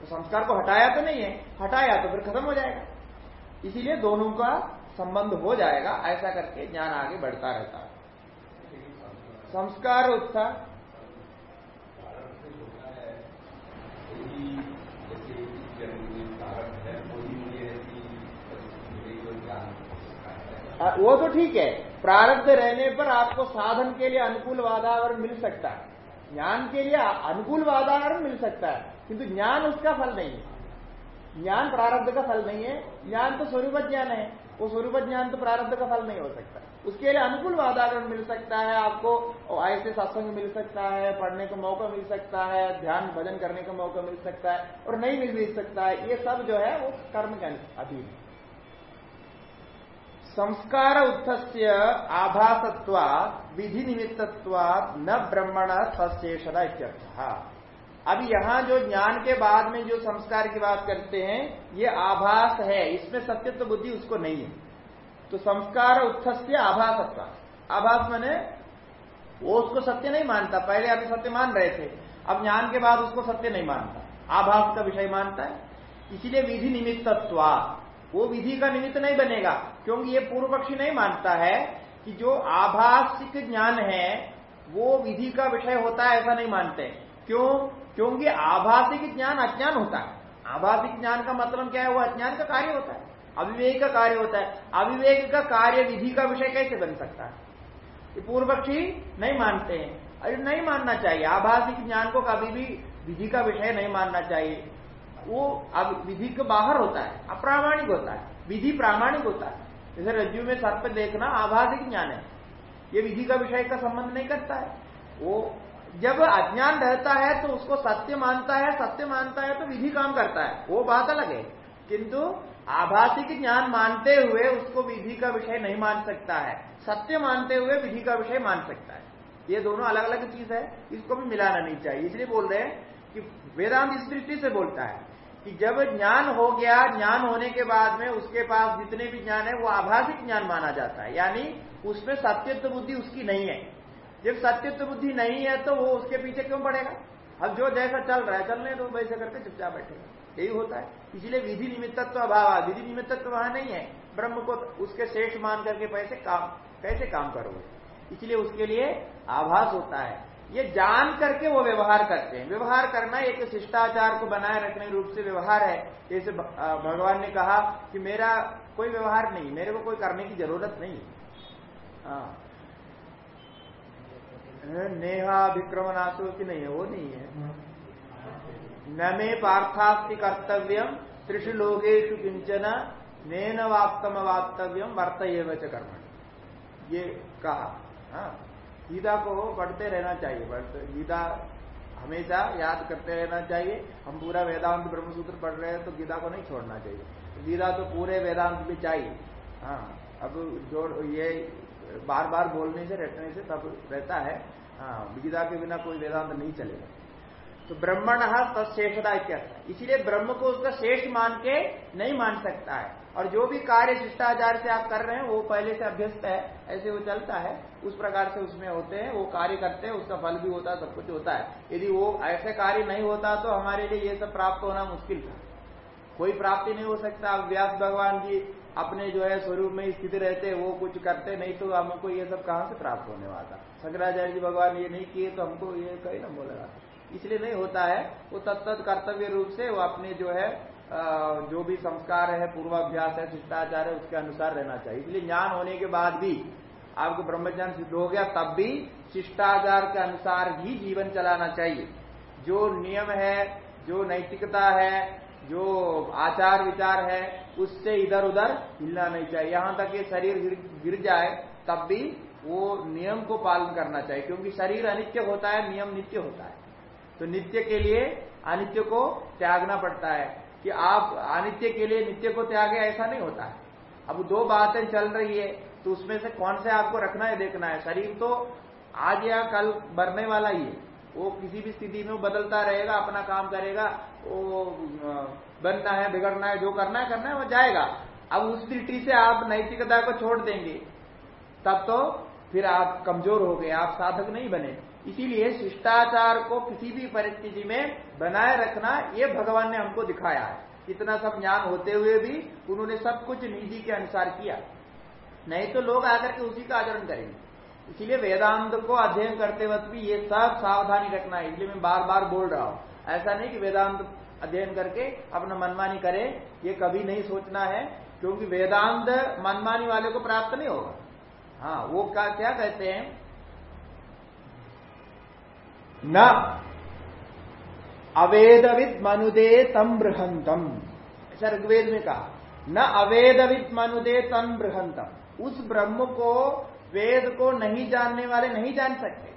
तो संस्कार को हटाया तो नहीं है, हटाया तो फिर खत्म हो जाएगा। इसीलिए दोनों का संबंध हो जाएगा, ऐसा करके ज्ञान आगे बढ़ता रहता है। संस्कार उत्साह वो तो ठीक है। प्रारब्ध रहने पर आपको साधन के लिए अनुकूल वातावरण मिल सकता है। ज्ञान के लिए अनुकूल वातावरण मिल सकता है। किंतु ज्ञान उसका फल नहीं है। ज्ञान प्रारब्ध का फल नहीं है। ज्ञान तो स्वरूप ज्ञान है। वो स्वरूप ज्ञान तो प्रारब्ध का फल नहीं हो सकता। उसके लिए अनुकूल वातावरण मिल सकता है आपको ऐसे सत्संग मिल सकता है, पढ़ने का मौका मिल सकता है, ध्यान भजन करने का मौका मिल सकता है, और नहीं मिल भी सकता है, ये सब जो है वो कर्म के अधीन है। संस्कार उत्थस्य आभासत्व विधि निमित्तत्व न ब्रह्मण सशेषदा इत्यर्थ। अब यहाँ जो ज्ञान के बाद में जो संस्कार की बात करते हैं, ये आभास है, इसमें सत्यत्व बुद्धि उसको नहीं है। तो संस्कार उत्थस्य आभासत्व। आभास मैंने वो उसको सत्य नहीं मानता। पहले अभी सत्य मान रहे थे। अब ज्ञान के बाद उसको सत्य नहीं मानता। आभास का विषय मानता है। इसीलिए विधि निमित्तत्व। वो विधि का निमित्त नहीं बनेगा, क्योंकि ये पूर्व पक्षी नहीं मानता है कि जो आभासिक ज्ञान है, वो विधि का विषय होता है, ऐसा नहीं मानते। क्यों? क्योंकि आभासिक ज्ञान अज्ञान होता है। आभासिक ज्ञान का मतलब क्या है? वो अज्ञान का कार्य होता है। अविवेक का कार्य होता है। अविवेक का कार्य विधि का विषय कैसे बन सकता है? ये पूर्व पक्षी नहीं मानते हैं। अरे नहीं मानना चाहिए। आभासिक ज्ञान को कभी भी विधि का विषय नहीं मानना चाहिए। वो अब विधि के बाहर होता है, अप्रामाणिक होता है, विधि प्रामाणिक होता है। जैसे रज्जु में सर्प देखना आभासिक ज्ञान है। ये विधि का विषय का संबंध नहीं करता है। वो जब अज्ञान रहता है तो उसको सत्य मानता है, सत्य मानता है तो विधि काम करता है। वो बात अलग है। किंतु आभासिक ज्ञान मानते हुए उसको विधि का विषय नहीं मान सकता है। सत्य मानते हुए विधि का विषय मान सकता है। ये दोनों अलग अलग चीज़ है, इसको भी मिलाना नहीं चाहिए। इसलिए बोल रहे हैं कि वेदांत इस दृष्टि से बोलता है कि जब ज्ञान हो गया, ज्ञान होने के बाद में उसके पास जितने भी ज्ञान है, वो आभासिक ज्ञान माना जाता है। यानी उसमें सत्यत्व बुद्धि उसकी नहीं है। जब सत्यत्व बुद्धि नहीं है तो वो उसके पीछे क्यों पड़ेगा? अब जो जैसा चल रहा है, चलने तो वैसे करके चुपचाप बैठेगा यही होता है। इसलिए विधि निमित्तत्व अभाव विधि निमित्तत्व वहाँ नहीं है। ब्रह्म को उसके श्रेष्ठ मान करके पैसे काम कैसे काम करोगे। इसलिए उसके लिए आभास होता है। ये जान करके वो व्यवहार करते हैं। व्यवहार करना एक शिष्टाचार को बनाए रखने रूप से व्यवहार है। जैसे भगवान ने कहा कि मेरा कोई व्यवहार नहीं, मेरे को कोई करने की ज़रूरत नहीं। हाँ। नेहा विक्रमनाशो की नहीं है, वो नहीं है। न मे पार्थास्ति कर्तव्यम त्रिशु लोगेशु किंचन नैन वाप्तम वाप्तव्यम वर्त एवं कर्म। ये कहा हाँ गीता को पढ़ते रहना चाहिए गीता हमेशा याद करते रहना चाहिए। हम पूरा वेदांत ब्रह्मसूत्र पढ़ रहे हैं तो गीता को नहीं छोड़ना चाहिए। गीता तो पूरे वेदांत भी चाहिए। हाँ अब जो ये बार बार बोलने से, रटने से तब रहता है। हाँ गीता के बिना कोई वेदांत नहीं चलेगा। तो ब्रह्मण तत्शेषता इत्यर्थ। इसीलिए ब्रह्म को उसका श्रेष्ठ मान के नहीं मान सकता है। और जो भी कार्य शिष्टाचार से आप कर रहे हैं, वो पहले से अभ्यस्त है, ऐसे वो चलता है, उस प्रकार से उसमें होते हैं, वो कार्य करते हैं, उसका फल भी होता है, सब कुछ होता है। यदि वो ऐसे कार्य नहीं होता तो हमारे लिए ये सब प्राप्त होना मुश्किल था। कोई प्राप्ति नहीं हो सकता। अब व्यास भगवान जी अपने जो है स्वरूप में स्थिति रहते, वो कुछ करते नहीं तो हमको ये सब कहाँ से प्राप्त होने वाला? शंकराचार्य जी भगवान ये नहीं किए तो हमको ये कहीं ना बोलेगा इसलिए नहीं होता है। वो तत्त कर्तव्य रूप से वो अपने जो है जो भी संस्कार है, पूर्वाभ्यास है, शिष्टाचार है, उसके अनुसार रहना चाहिए। इसलिए ज्ञान होने के बाद भी आपको ब्रह्मज्ञान सिद्ध हो गया, तब भी शिष्टाचार के अनुसार ही जीवन चलाना चाहिए। जो नियम है, जो नैतिकता है, जो आचार विचार है, उससे इधर उधर हिलना नहीं चाहिए। यहाँ तक ये शरीर गिर जाए, तब भी वो नियम को पालन करना चाहिए। क्योंकि शरीर अनित्य होता है, नियम नित्य होता है। तो नित्य के लिए अनित्य को त्यागना पड़ता है कि आप अनित्य के लिए नित्य को त्यागे, ऐसा नहीं होता है। अब दो बातें चल रही है तो उसमें से कौन से आपको रखना है, देखना है। शरीर तो आज या कल मरने वाला ही है। वो किसी भी स्थिति में बदलता रहेगा, अपना काम करेगा, वो बनना है, बिगड़ना है, जो करना है करना है, वो जाएगा। अब उस दृष्टि से आप नैतिकता को छोड़ देंगे, तब तो फिर आप कमज़ोर हो गए, आप साधक नहीं बने। इसीलिए शिष्टाचार को किसी भी परिस्थिति में बनाए रखना, ये भगवान ने हमको दिखाया है। इतना सब ज्ञान होते हुए भी उन्होंने सब कुछ निधि के अनुसार किया। नहीं तो लोग आकर के उसी का आचरण करेंगे। इसीलिए वेदांत को अध्ययन करते वक्त भी ये सब सावधानी रखना है। इसलिए मैं बार बार बोल रहा हूँ। ऐसा नहीं कि वेदांत अध्ययन करके अपना मनमानी करे, ये कभी नहीं सोचना है, क्योंकि वेदांत मनमानी वाले को प्राप्त नहीं होगा। हाँ वो क्या क्या कहते हैं? न. अवेदविद मनुदे तम बृहंतम ऐसा ऋग्वेद में कहा। न अवेदविद मनुदे तम बृहंतम उस ब्रह्म को वेद को नहीं जानने वाले नहीं जान सकते।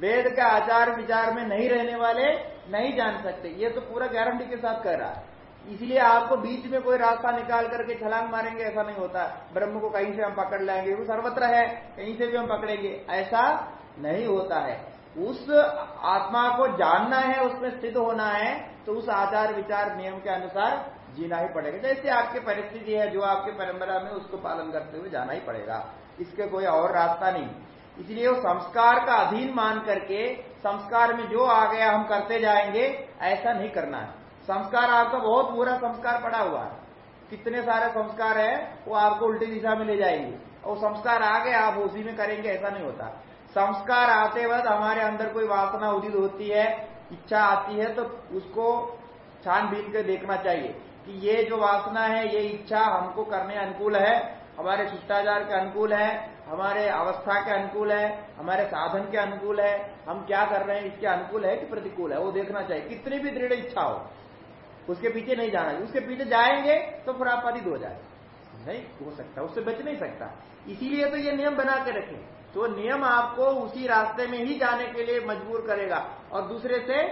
वेद का आचार विचार में नहीं रहने वाले नहीं जान सकते। ये तो पूरा गारंटी के साथ कह रहा है। इसलिए आपको बीच में कोई रास्ता निकाल करके छलांग मारेंगे, ऐसा नहीं होता। ब्रह्म को कहीं से हम पकड़ लाएँगे, वो सर्वत्र है, कहीं से भी हम पकड़ेंगे, ऐसा नहीं होता है। उस आत्मा को जानना है, उसमें स्थित होना है तो उस आचार, विचार, नियम के अनुसार जीना ही पड़ेगा। जैसे आपकी परिस्थिति है जो आपके परंपरा में उसको पालन करते हुए जाना ही पड़ेगा। इसके कोई और रास्ता नहीं। इसलिए वो संस्कार का अधीन मान करके संस्कार में जो आ गया, हम करते जाएँगे, ऐसा नहीं करना है। संस्कार आपका बहुत बुरा संस्कार पड़ा हुआ है। कितने सारे संस्कार है, वो आपको उल्टी दिशा में ले जाएँगे। और संस्कार आ गए आप उसी में करेंगे, ऐसा नहीं होता। संस्कार आते वक्त हमारे अंदर कोई वासना उदित होती है, इच्छा आती है तो उसको छानबीन कर देखना चाहिए कि ये जो वासना है, ये इच्छा हमको करने अनुकूल है, हमारे शिष्टाचार के अनुकूल है, हमारे अवस्था के अनुकूल है, हमारे साधन के अनुकूल है, हम क्या कर रहे हैं, इसके अनुकूल है कि प्रतिकूल है, वो देखना चाहिए। कितनी भी दृढ़ इच्छा हो, उसके पीछे नहीं जाना उसके पीछे जाएँगे तो फिर आप हो जाए नहीं, हो सकता उससे बच नहीं सकता। इसीलिए तो ये नियम बना के रखें। तो नियम आपको उसी रास्ते में ही जाने के लिए मजबूर करेगा और दूसरे से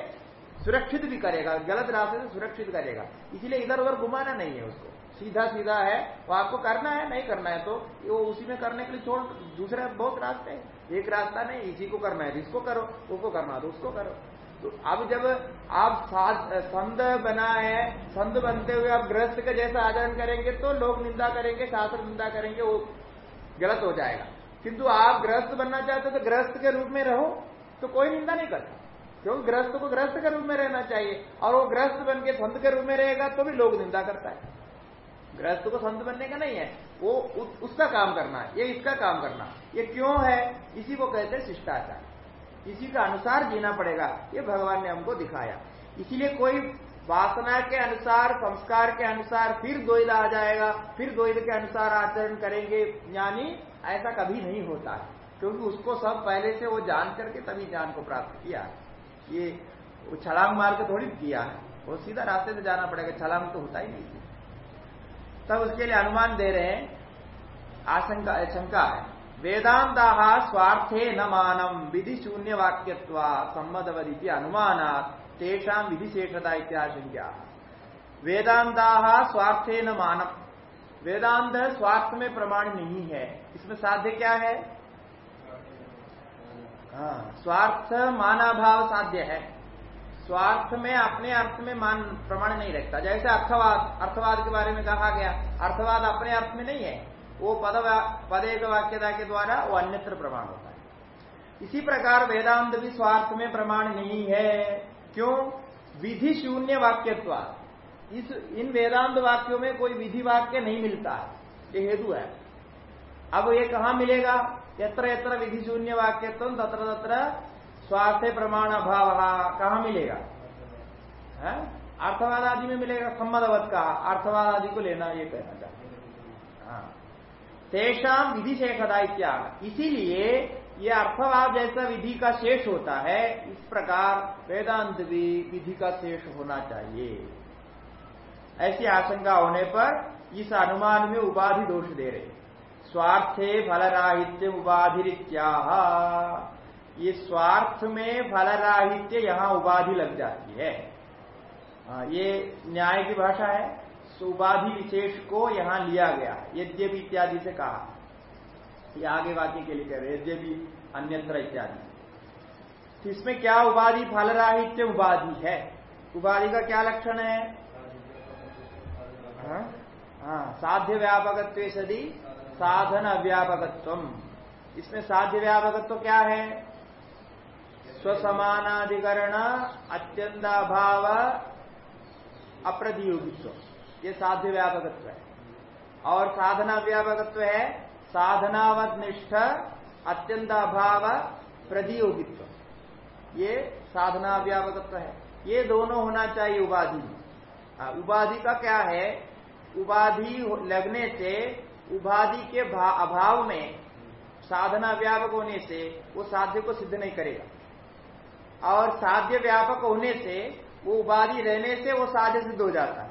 सुरक्षित भी करेगा, गलत रास्ते से सुरक्षित करेगा। इसलिए इधर उधर घुमाना नहीं है उसको। सीधा सीधा है, वो आपको करना है, नहीं करना है तो वो उसी में करने के लिए छोड़, दूसरे बहुत रास्ते हैं। एक रास्ता नहीं, इसी को करना है इसको करो, उसको करना है तो उसको करो। तो अब जब आप संत बना है, संत बनते हुए आप गृहस्थ का जैसा आचरण करेंगे तो लोग निंदा करेंगे, शास्त्र निंदा करेंगे, वो गलत हो जाएगा। किंतु आप गृहस्थ बनना चाहते हो तो गृहस्थ के रूप में रहो तो कोई निंदा नहीं करता। क्योंकि गृहस्थ को गृहस्थ के रूप में रहना चाहिए, और वो गृहस्थ बन के संत के रूप में रहेगा तो भी लोग निंदा करता है। गृहस्थ को संत बनने का नहीं है, वो उसका काम करना है, ये इसका काम करना ये क्यों है? इसी को कहते हैं शिष्टाचार। इसी का अनुसार जीना पड़ेगा, ये भगवान ने हमको दिखाया। इसीलिए कोई वासना के अनुसार, संस्कार के अनुसार फिर द्वैध आ जाएगा, फिर द्वैध के अनुसार आचरण करेंगे यानी ऐसा कभी नहीं होता है, क्योंकि उसको सब पहले से वो जान करके तभी ज्ञान को प्राप्त किया ये छलांग मार के थोड़ी किया है, वो सीधा रास्ते से जाना पड़ेगा, छलांग तो होता ही नहीं तब उसके लिए अनुमान दे रहे हैं, आशंका, शंका है। वेदांता स्वार्थे न मानम, विधि शून्य वाक्यत्वा सम्मतवदी अनुमान तेषा विधि शेषता इत्याशंका वेदांता स्वार्थे न मानम। वेदांत स्वार्थ में प्रमाण नहीं है। इसमें साध्य क्या है? हाँ स्वार्थ मानाभाव साध्य है। स्वार्थ में, अपने अर्थ में मान, प्रमाण नहीं रखता। जैसे अर्थवाद अर्थवाद के बारे में कहा गया, अर्थवाद अपने अर्थ में नहीं है। वो पद पदेक वाक्यता के द्वारा वो अन्यत्र प्रमाण होता है। इसी प्रकार वेदांत भी स्वार्थ में प्रमाण नहीं है। क्यों? विधि शून्य वाक्यत्व इस, इन वेदांत वाक्यों में कोई विधि वाक्य नहीं मिलता है। ये हेतु है। अब ये कहा मिलेगा? यत्र यत्र विधि शून्य वाक्यत्व तत्र तत्र स्वार्थ प्रमाण अभाव। कहा मिलेगा? है? अर्थवाद आदि में मिलेगा सम्मदवत का। अर्थवाद आदि को लेना ये कहना चाहते हाँ। तेषाम विधि शेषदा इत्याग इसीलिए ये अर्थवाद जैसा विधि का शेष होता है। इस प्रकार वेदांत भी विधि का शेष होना चाहिए। ऐसी आशंका होने पर इस अनुमान में उपाधि दोष दे रहे स्वार्थे फलराहित्य उपाधिरित्या ये स्वार्थ में फलराहित्य यहाँ उपाधि लग जाती है। ये न्याय की भाषा है। उपाधि विशेष को यहाँ लिया गया। यद्यपि इत्यादि से कहा। ये आगे वाक्य के लिए कह रहे यद्यपि अन्यत्र इत्यादि। तो इसमें क्या उपाधि? फलराहित्य उपाधि है। उपाधि का क्या लक्षण? हाँ? साध्य व्यापकत्व सदी साधन अव्यापकत्व इसमें साध्य व्यापकत्व क्या है? स्वसमानाधिकरण अत्यंताभाव अप्रतियोगित्व। ये साध्य व्यापकत्व है। और साधना व्यापकत्व है साधनावत निष्ठ अत्यंताभाव प्रतियोगित्व। ये साधना व्यापकत्व है। ये दोनों होना चाहिए उपाधि उपाधि का क्या है? उपाधि लगने से, उपाधि के अभाव में, साधना व्यापक होने से, वो साध्य को सिद्ध नहीं करेगा। और साध्य व्यापक होने से, वो उपाधि रहने से वो साध्य सिद्ध हो जाता है।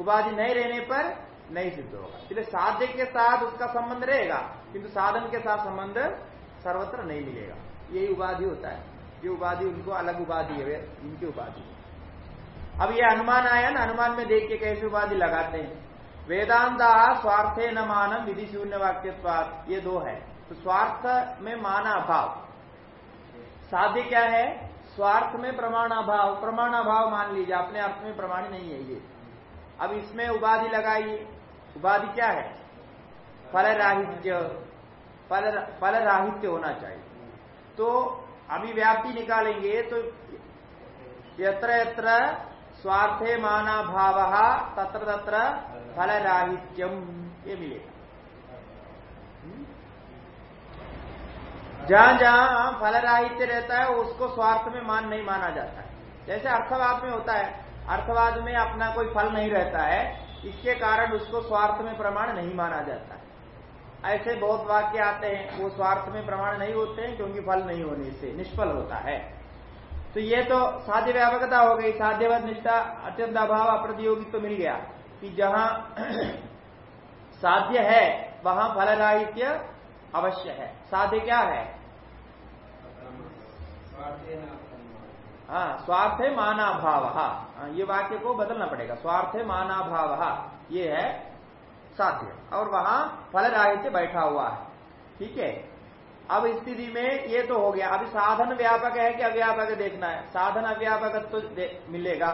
उपाधि नहीं रहने पर नहीं सिद्ध होगा। इसलिए साध्य के साथ उसका संबंध रहेगा, किंतु साधन के साथ संबंध सर्वत्र नहीं मिलेगा। यही उपाधि होता है। ये उपाधि, उनको अलग उपाधि है इनकी उपाधि अब ये अनुमान आया ना अनुमान में देख के कैसे उपाधि लगाते हैं? वेदांता स्वार्थे न मानम विधि शून्य वाक्य ये दो है। तो स्वार्थ में माना अभाव साध्य क्या है? स्वार्थ में प्रमाण अभाव प्रमाण अभाव मान लीजिए। अपने अर्थ में प्रमाण नहीं है ये। अब इसमें उपाधि लगाइए। उपाधि क्या है? फल राहित्य फल राहित्य होना चाहिए। तो अभी व्याप्ति निकालेंगे तो यत्र यत्र स्वार्थे माना भाव तत्र तत्र फल राहित्यम ये मिलेगा जहाँ जहाँ फल राहित्य रहता है, उसको स्वार्थ में मान नहीं माना जाता है। जैसे अर्थवाद में होता है, अर्थवाद में अपना कोई फल नहीं रहता है, इसके कारण उसको स्वार्थ में प्रमाण नहीं माना जाता है। ऐसे बहुत वाक्य आते हैं, वो स्वार्थ में प्रमाण नहीं होते हैं, क्योंकि फल नहीं होने से, निष्फल होता है। तो ये तो साध्य व्यापकता हो गई साध्यवत निष्ठा, अत्यंत अभाव अप्रतियोगी तो मिल गया। कि जहाँ साध्य है वहाँ फल राहित्य अवश्य है। साध्य क्या है? हाँ स्वार्थ माना भाव हाँ ये वाक्य को बदलना पड़ेगा। स्वार्थ माना भाव ये है साध्य। और वहाँ फल राहित्य बैठा हुआ है। ठीक है? अब स्थिति में ये तो हो गया। अभी साधन व्यापक है कि अव्यापक देखना है? साधन अव्यापक तो मिलेगा।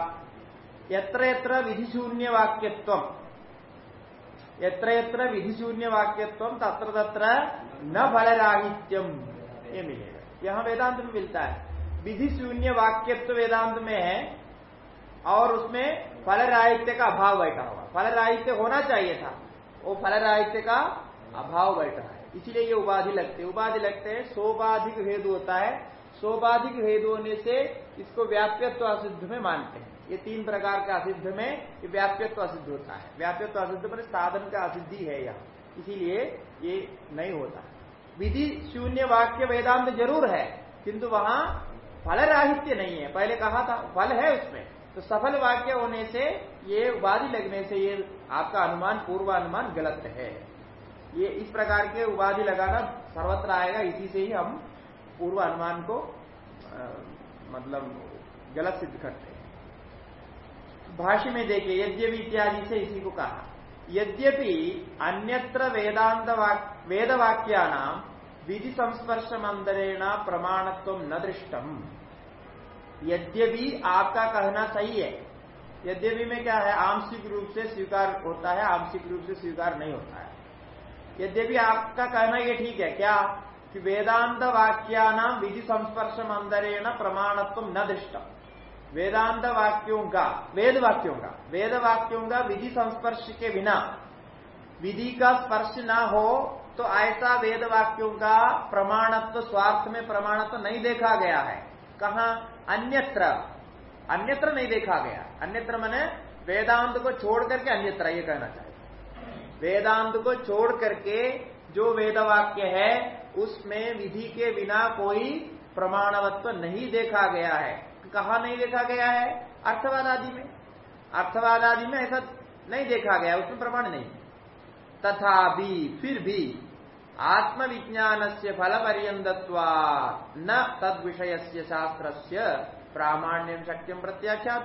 यत्र यत्र विधिशून्य वाक्यत्व यत्र यत्र विधि शून्य वाक्यत्व तत्र तत्र न फलराहित्यम ये मिलेगा यहाँ वेदांत में मिलता है विधि शून्य वाक्यत्व वेदांत में है और उसमें फल राहित्य का अभाव बैठा हुआ फल राहित्य होना चाहिए था वो फल राहित्य का अभाव बैठा है इसीलिए ये उपाधि लगते हैं उपाधि लगते हैं सोपाधिक भेद होता है सोपाधिक भेद होने से इसको व्याप्यत्व असिद्ध में मानते हैं ये तीन प्रकार के असिद्ध में ये व्याप्यत्व असिद्ध होता है। व्याप्यत्व असिद्ध पर साधन का असिद्धि है यहाँ। इसीलिए ये नहीं होता। विधि शून्य वाक्य वेदांत ज़रूर है किंतु वहाँ फल राहित्य नहीं है। पहले कहा था फल है उसमें। तो सफल वाक्य होने से ये उपाधि लगने से ये आपका अनुमान पूर्वानुमान गलत है। ये इस प्रकार के उपाधि लगाना सर्वत्र आएगा इसी से ही हम पूर्व अनुमान को आ, मतलब गलत सिद्ध करते हैं। भाष्य में देखिए यद्यपि इत्यादि से इसी को कहा। यद्यपि अन्यत्र वेदांत वेदवाक्यानाम विधि संस्पर्श मंदरेण प्रमाणत्व न दृष्टम। यद्यपि आपका कहना सही है, यद्यपि में क्या है, आंशिक रूप से स्वीकार होता है, आंशिक रूप से स्वीकार नहीं होता है। यद्यपि आपका कहना ये ठीक है, क्या? कि वेदांत वाक्यानाम विधि संस्पर्श मंदरेण प्रमाणत्व न दृष्ट वेदांत वाक्यों का वेद वाक्यों का वेद वाक्यों का विधि संस्पर्श के बिना, विधि का स्पर्श न हो तो ऐसा वेद वाक्यों का प्रमाणत्व, स्वार्थ में प्रमाणत्व नहीं देखा गया है। कहा? अन्यत्र। अन्यत्र नहीं देखा गया। अन्यत्र मैंने वेदांत को छोड़ करके अन्यत्र, ये कहना चाहिए वेदांत को छोड़ करके जो वेदवाक्य है, उसमें विधि के बिना कोई प्रमाणवत्व नहीं देखा गया है। कहा नहीं देखा गया है अर्थवाद आदि में? अर्थवाद आदि में ऐसा नहीं देखा गया, उसमें प्रमाण नहीं। तथा भी फिर भी आत्मविज्ञान से फल पर्यतवा न तद विषय से शास्त्र से प्रामाण्यम शक्यम प्रत्याख्या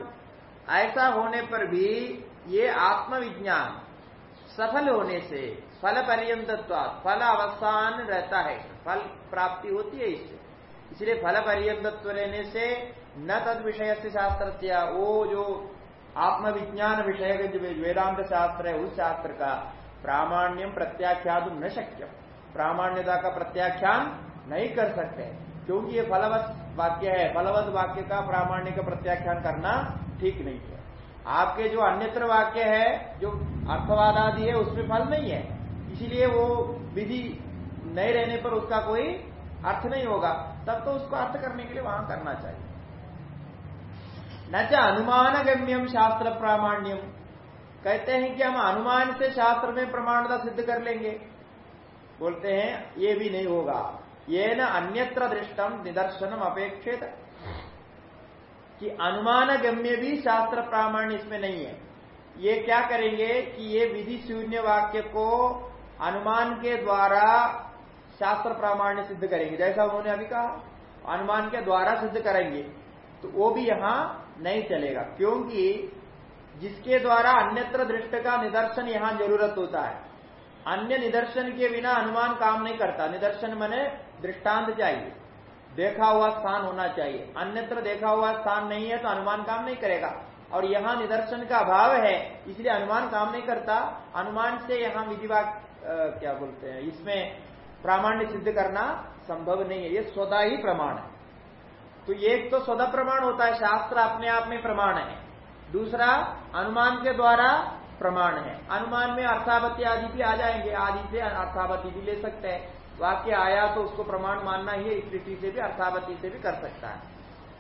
ऐसा होने पर भी ये आत्मविज्ञान सफल होने से फल पर्यत फल अवसान रहता है, फल प्राप्ति होती है इससे। इसलिए फल पर्यतत्व लेने से न तद विषय से शास्त्र वो जो आत्मविज्ञान विषय का जो वेदांत शास्त्र है, उस शास्त्र का प्रामाण्यम प्रत्याख्यात न शक्य प्रामाण्यता का प्रत्याख्यान नहीं कर सकते। क्योंकि ये फलवत वाक्य है, फलवत वाक्य का प्रामाण्य का प्रत्याख्यान करना ठीक नहीं है। आपके जो अन्यत्र वाक्य है, जो अर्थवाद आदि है, उसमें फल नहीं है। इसीलिए वो विधि नहीं रहने पर उसका कोई अर्थ नहीं होगा। तब तो उसको अर्थ करने के लिए वहाँ करना चाहिए। न च अनुमान गम्यम शास्त्र प्रामाण्यम कहते हैं कि हम अनुमान से शास्त्र में प्रमाणता सिद्ध कर लेंगे। बोलते हैं, ये भी नहीं होगा। ये न अन्यत्र दृष्टम निदर्शनम अपेक्षित। कि अनुमान गम्य भी शास्त्र प्रामाण्य इसमें नहीं है। ये क्या करेंगे कि ये विधि शून्य वाक्य को अनुमान के द्वारा शास्त्र प्रामाण्य सिद्ध करेंगे। जैसा उन्होंने अभी कहा, अनुमान के द्वारा सिद्ध करेंगे। तो वो भी यहाँ नहीं चलेगा। क्योंकि जिसके द्वारा अन्यत्र दृष्ट का निदर्शन यहाँ ज़रूरत होता है। अन्य निदर्शन के बिना अनुमान काम नहीं करता। निदर्शन मने दृष्टांत चाहिए। देखा हुआ स्थान होना चाहिए। अन्यत्र देखा हुआ स्थान नहीं है तो अनुमान काम नहीं करेगा। और यहाँ निदर्शन का अभाव है, इसलिए अनुमान काम नहीं करता। अनुमान से यहाँ विधिवाक क्या बोलते हैं, इसमें प्रामाण्य सिद्ध करना संभव नहीं है। ये स्वतः ही प्रमाण है। तो एक तो स्वदा प्रमाण होता है, शास्त्र अपने आप में प्रमाण है। दूसरा, अनुमान के द्वारा प्रमाण है। अनुमान में अर्थावती आदि भी आ जाएँगे, आदि से अर्थावती भी ले सकते हैं। वाक्य आया तो उसको प्रमाण मानना ही इस रीति से भी अर्थावती से भी कर सकता है।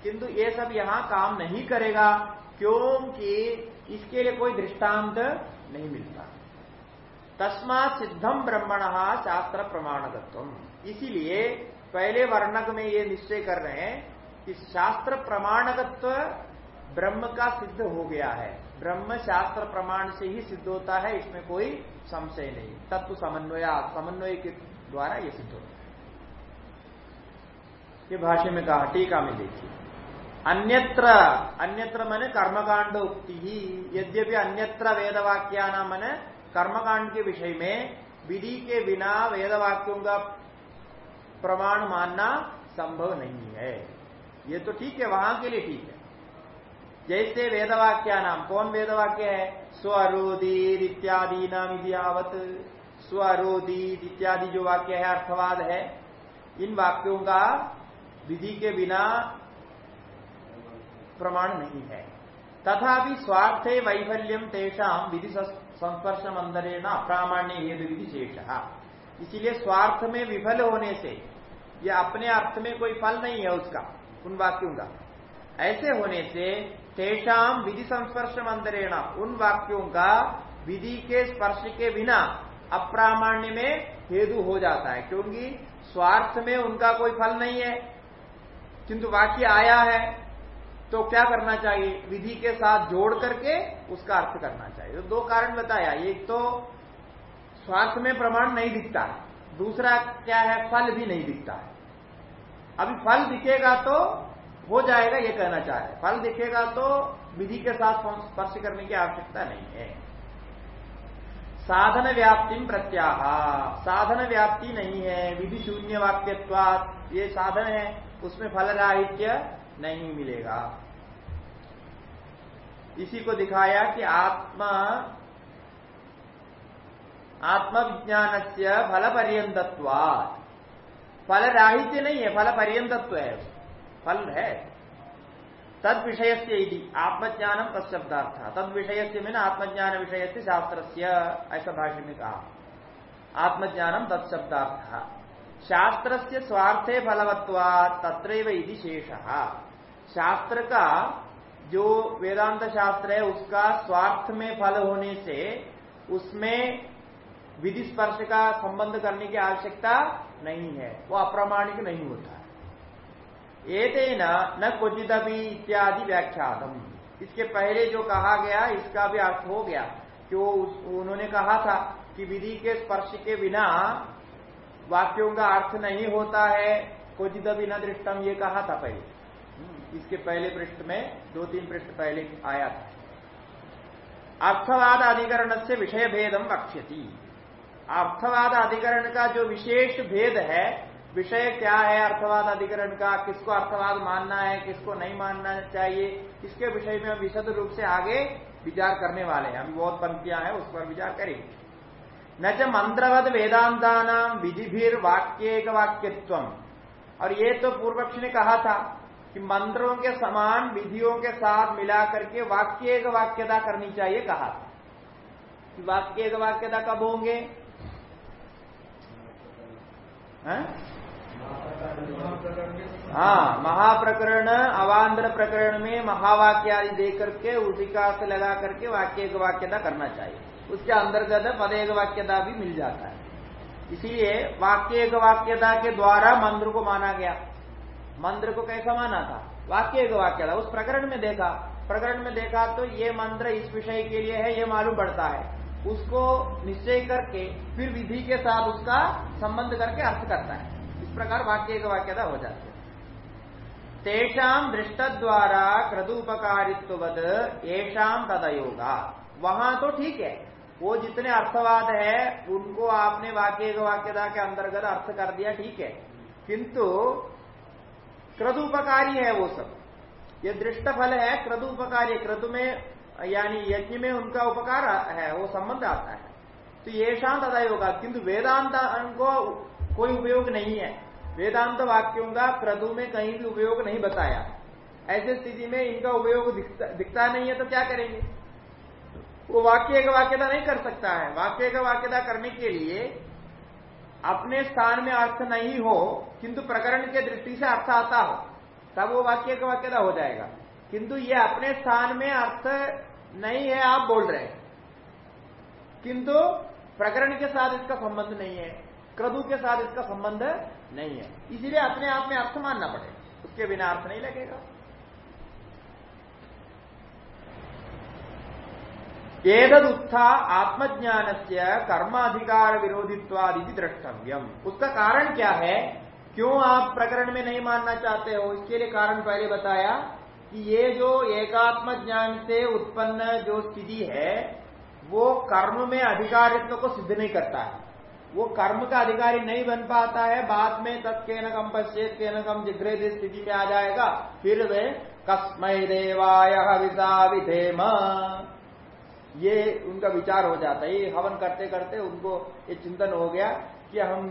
किंतु ये सब यहाँ काम नहीं करेगा, क्योंकि इसके लिए कोई दृष्टांत नहीं मिलता। तस्मा सिद्धम ब्रह्मण शास्त्र प्रमाणकत्व इसीलिए पहले वर्णक में ये निश्चय कर रहे हैं कि शास्त्र प्रमाणकत्व ब्रह्म का सिद्ध हो गया है। ब्रह्म शास्त्र प्रमाण से ही सिद्ध होता है, इसमें कोई संशय नहीं। तत्व समन्वय समन्वय के द्वारा ये सिद्ध होता है। ये भाष्य में कहा, टीका में देखिए। अन्यत्र अन्यत्र मैंने कर्मकांड उक्ति ही। यद्यपि अन्यत्र वेदवाक्या मैंने कर्मकांड के विषय में विधि के बिना वेदवाक्यों का प्रमाण मानना संभव नहीं है। ये तो ठीक है, वहाँ के लिए ठीक है। जैसे वेदवाक्या नाम, कौन वेदवाक्य है? स्वरोदीर इत्यादि नाम आवत स्वरोदित इत्यादि जो वाक्य है, अर्थवाद है, इन वाक्यों का विधि के बिना प्रमाण नहीं है। तथापि स्वार्थे वैफल्यम तेषाम विधि संस्पर्श मंदरेण अप्रामाण्य हेतु विधि शेष। इसीलिए स्वार्थ में विफल होने से यह अपने अर्थ में कोई फल नहीं है उसका। उन वाक्यों का। ऐसे होने से तेषाम विधि संस्पर्श मंदरेण उन वाक्यों का विधि के स्पर्श के बिना अप्रामाण्य में हेतु हो जाता है, क्योंकि स्वार्थ में उनका कोई फल नहीं है। किंतु वाक्य आया है तो क्या करना चाहिए? विधि के साथ जोड़ करके उसका अर्थ करना चाहिए। तो दो कारण बताया। एक तो स्वार्थ में प्रमाण नहीं दिखता, दूसरा क्या है? फल भी नहीं दिखता है। अभी फल दिखेगा तो हो जाएगा, ये कहना चाह रहे फल दिखेगा तो विधि के साथ स्पर्श करने की आवश्यकता नहीं है। साधन व्याप्ति प्रत्याह। साधन व्याप्ति नहीं है। विधि शून्य वाक्यत्वात ये साधन है, उसमें फल राहित्य नहीं मिलेगा। इसी को दिखाया कि आत्मा आत्मविज्ञान से फल पर्यतत्वात फल राहित्य नहीं है, फल पर्यतत्व है। फल है। तद विषय से यदि आत्मज्ञानम तत्शब्दार्थ। तद विषय से मैंने आत्मज्ञान विषय से शास्त्र ऐसा भाष्य में कहा। आत्मज्ञानम तत्शब्दार्थ। शास्त्र से स्वार्थे फलवत्वा तत्रैव यदि शेष। शास्त्र का जो वेदांत शास्त्र है, उसका स्वार्थ में फल होने से उसमें विधि स्पर्श का संबंध करने की आवश्यकता नहीं है वो अप्रामाणिक नहीं होता एतेन न क्वचित अभी इत्यादि व्याख्यातम। इसके पहले जो कहा गया इसका भी अर्थ हो गया कि वो उन्होंने कहा था कि विधि के स्पर्श के बिना वाक्यों का अर्थ नहीं होता है क्वचित अभी न दृष्टम ये कहा था पहले। हम्म, इसके पहले पृष्ठ में दो तीन पृष्ठ पहले आया था। अर्थवाद अधिकरण से विषय भेदम वक्ष्यति। अर्थवाद अधिकरण का जो विशेष भेद है, विषय क्या है अर्थवाद अधिकरण का? किसको अर्थवाद मानना है, किसको नहीं मानना चाहिए? इसके विषय में हम विशद रूप से आगे विचार करने वाले हैं। अभी बहुत पंक्तियाँ हैं, उस पर विचार करेंगे। न च मंत्रवद वेदांता विधि वाक्य एक वाक्यत्व और ये तो पूर्व पक्ष ने कहा था कि मंत्रों के समान, विधियों के साथ मिला करके वाक्य एक वाक्यता करनी चाहिए, कहा था। कि वाक्य एक वाक्यता कब होंगे? हाँ? महाप्रकरण अवान्तर प्रकरण में महावाक्य आदि दे करके, उसी का से लगा करके वाक्य एक वाक्यता करना चाहिए। उसके अंतर्गत पद एक वाक्यता भी मिल जाता है। इसीलिए वाक्य एक वाक्यता के द्वारा मंत्र को माना गया। मंत्र को कैसा माना था? वाक्य एक वाक्यता। उस प्रकरण में देखा। प्रकरण में देखा तो ये मंत्र इस विषय के लिए है, ये मालूम पड़ता है। उसको निश्चय करके फिर विधि के साथ उसका संबंध करके अर्थ करता है। इस प्रकार वाक्य एक वाक्यता हो जाती है। तेषाम दृष्ट द्वारा क्रदुपकारित्वद येषाम तदयोगा। वहाँ तो ठीक है। वो जितने अर्थवाद है, उनको आपने वाक्य वाक्यता के अंतर्गत अर्थ कर दिया, ठीक है। किंतु क्रदुपकारी है वो सब। ये दृष्ट फल है, क्रदुपकारी क्रतु में यानी यज्ञ में उनका उपकार है वो संबंध आता है। तो ये शांत अदा होगा किंतु वेदांत को कोई उपयोग नहीं है। वेदांत वाक्यों का क्रदु में कहीं भी उपयोग नहीं बताया। ऐसी स्थिति में इनका उपयोग दिखता, दिखता नहीं है तो क्या करेंगे? वो वाक्य का वाक्यता नहीं कर सकता है। वाक्य का वाक्यता करने के लिए अपने स्थान में अर्थ नहीं हो किंतु प्रकरण के दृष्टि से अर्थ आता हो तब वो वाक्य का वाक्यता हो जाएगा। किंतु ये अपने स्थान में अर्थ नहीं है, आप बोल रहे हैं। किंतु प्रकरण के साथ इसका संबंध नहीं है क्रदु के साथ इसका संबंध नहीं है। इसीलिए अपने आप में अर्थ मानना पड़ेगा। उसके बिना अर्थ नहीं लगेगा। उत्था आत्मज्ञान से कर्माधिकार विरोधित्वादि द्रष्टव्यम। उसका कारण क्या है? क्यों आप प्रकरण में नहीं मानना चाहते हो? इसके लिए कारण पहले बताया। कि ये जो एकात्म ज्ञान से उत्पन्न जो स्थिति है, वो कर्म में अधिकारित्व को सिद्ध नहीं करता है। वो कर्म का अधिकारी नहीं बन पाता है, बाद में तत्के न कम पश्चेत के न कम जिग्रेद स्थिति में आ जाएगा, फिर वे कस्मय देवाय विषा विधेम। ये उनका विचार हो जाता है। ये हवन करते करते उनको ये चिंतन हो गया कि हम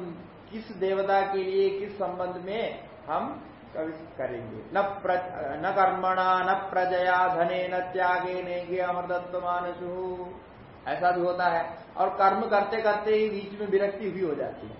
किस देवता के लिए, किस संबंध में हम करेंगे न न कर्मणा, न प्रजया धने न त्यागे, नेगे अमृतत्व मानसु ऐसा भी होता है। और कर्म करते करते ही बीच में विरक्ति भी हो जाती है।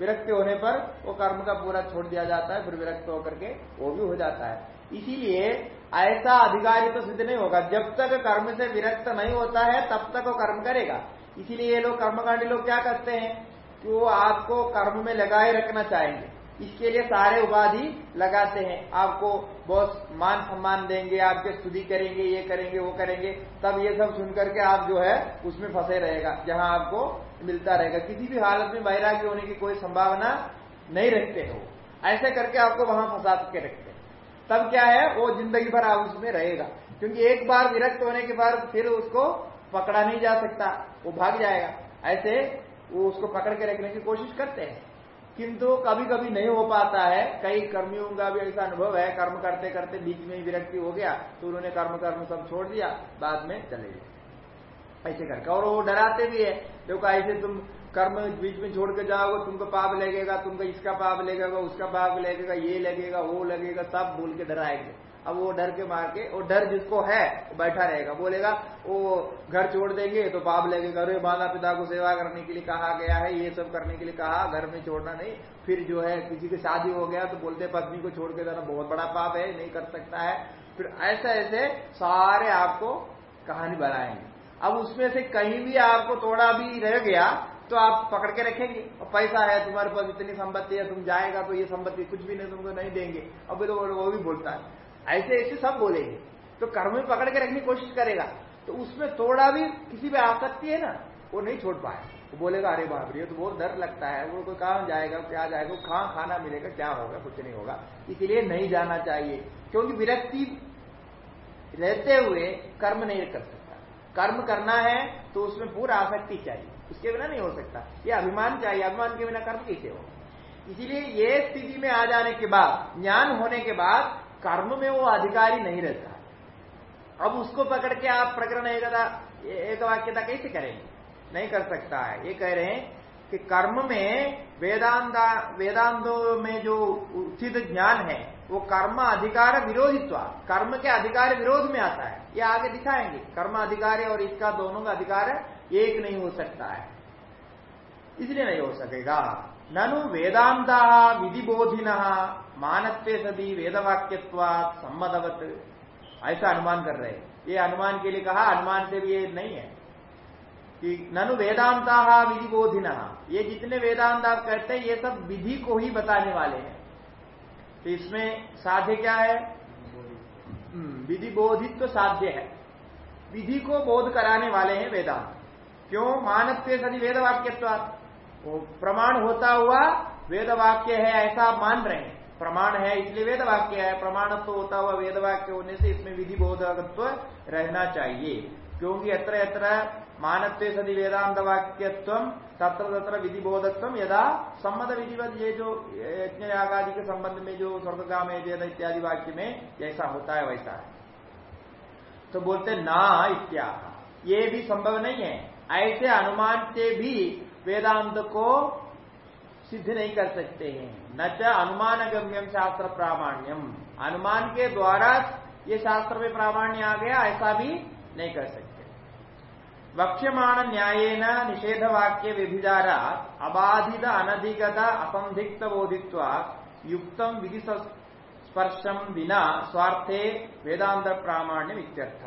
विरक्ति होने पर वो कर्म का पूरा छोड़ दिया जाता है, फिर विरक्त होकर के वो भी हो जाता है। इसीलिए ऐसा अधिकारी तो सिद्ध नहीं होगा। जब तक कर्म से विरक्त नहीं होता है, तब तक वो कर्म करेगा। इसीलिए ये लोग कर्मकांडी लोग क्या करते हैं कि वो आपको कर्म में लगाए रखना चाहेंगे। इसके लिए सारे उपाधि लगाते हैं। आपको बहुत मान सम्मान देंगे, आपके स्तुति करेंगे, ये करेंगे, वो करेंगे, तब ये सब सुनकर के आप जो है, उसमें फंसे रहेगा, जहाँ आपको मिलता रहेगा। किसी भी हालत में वैराग्य होने की कोई संभावना नहीं रखते हो। ऐसे करके आपको वहाँ फंसा के रखते हैं। तब क्या है, वो ज़िंदगी भर आप उसमें रहेगा। क्योंकि एक बार विरक्त होने के बाद फिर उसको पकड़ा नहीं जा सकता, वो भाग जाएगा। ऐसे वो उसको पकड़ के रखने की कोशिश करते हैं। किंतु कभी कभी नहीं हो पाता है। कई कर्मियों का भी ऐसा अनुभव है। कर्म करते करते बीच में ही विरक्ति हो गया तो उन्होंने कर्म कर्म सब छोड़ दिया, बाद में चले गए। ऐसे करके। और वो डराते भी है। देखो, ऐसे तुम कर्म बीच में छोड़ के जाओगे, तुमको पाप लगेगा, तुमको इसका पाप लगेगा, उसका पाप लगेगा, ये लगेगा, वो लगेगा, सब बोल के डराएँगे। अब वो डर के मार के, वो डर जिसको है, वो बैठा रहेगा। बोलेगा, वो घर छोड़ देंगे तो पाप लगेगा अरे माता पिता को सेवा करने के लिए कहा गया है, ये सब करने के लिए कहा, घर में छोड़ना नहीं। फिर जो है, किसी की शादी हो गया तो बोलते पत्नी को छोड़ के जाना बहुत बड़ा पाप है, नहीं कर सकता है। फिर ऐसे ऐसे सारे आपको कहानी बनाएँगे। अब उसमें से कहीं भी आपको थोड़ा भी रह गया तो आप पकड़ के रखेंगे। और पैसा है तुम्हारे पास, इतनी संपत्ति है, तुम जाएगा तो ये संपत्ति कुछ भी नहीं, तुमको नहीं देंगे। अब तो वो भी बोलता है ऐसे ऐसे सब बोलेंगे। तो कर्म में पकड़ के रखने की कोशिश करेगा। तो उसमें थोड़ा भी किसी भी आसक्ति है ना, वो नहीं छोड़ पाए वो बोलेगा, अरे बाप रे तो बहुत डर लगता है। वो कोई कहा जाएगा, क्या जाएगा? कहाँ खाना मिलेगा, क्या होगा? कुछ नहीं होगा। इसीलिए नहीं जाना चाहिए। क्योंकि विरक्ति रहते हुए कर्म नहीं कर सकता। कर्म करना है तो उसमें पूरा आसक्ति चाहिए। उसके बिना नहीं हो सकता। ये अभिमान चाहिए। अभिमान के बिना कर्म कैसे होगा? इसीलिए ये स्थिति में आ जाने के बाद, ज्ञान होने के बाद कर्म में वो अधिकारी नहीं रहता। अब उसको पकड़ के आप प्रकरण एक वाक्यता कैसे करेंगे? नहीं कर सकता है। ये कह रहे हैं कि कर्म में वेदांत, वेदांतों में जो उचित ज्ञान है, वो कर्म अधिकार विरोधित्व, कर्म के अधिकार विरोध में आता है। ये आगे दिखाएँगे। कर्म अधिकार और इसका दोनों का अधिकार एक नहीं हो सकता है। इसलिए नहीं हो सकेगा। ननु वेदांता विधि बोधिन मानत्व सदी वेदवाक्यत्वा सम्मतवत ऐसा अनुमान कर रहे ये अनुमान के लिए कहा अनुमान से भी ये नहीं है कि ननु वेदांता विधि बोधिन ये जितने वेदांत आप कहते हैं ये सब विधि को ही बताने वाले हैं। तो इसमें साध्य क्या है? हम्म, विधि बोधित तो साध्य है। विधि को बोध कराने वाले हैं वेदांत। क्यों? मानव सदी वेद वाक्य प्रमाण होता हुआ वेद वाक्य है ऐसा आप मान रहे हैं। प्रमाण है, इसलिए वेद वाक्य है। प्रमाण तो होता हुआ वेद वाक्य होने से इसमें विधि बोधकत्व रहना चाहिए। क्योंकि यत्र यत्र मानत्व सदी वेदांत वाक्यत्व तत्र तत्र विधि बोधत्व यदा सम्मत विधिवत ये जो यज्ञ आदि के संबंध में जो स्वर्गगाम, वेद इत्यादि वाक्य में जैसा होता है वैसा है। तो बोलते ना इत्या ये भी संभव नहीं है। ऐसे अनुमान से भी वेदांत को सिद्ध नहीं कर सकते हैं। न च शास्त्र प्रामाण्यम अनुमान के द्वारा ये शास्त्र में प्रामाण्य आ गया, ऐसा भी नहीं कर सकते। वक्ष्यमाण न्यायेन निषेध वाक्य व्यभिचारा अबाधित अनधिगत असंदिग्ध बोधित्व, युक्त विधि स्पर्शम बिना स्वार्थे वेदांत प्रामाण्य इत्यर्थ।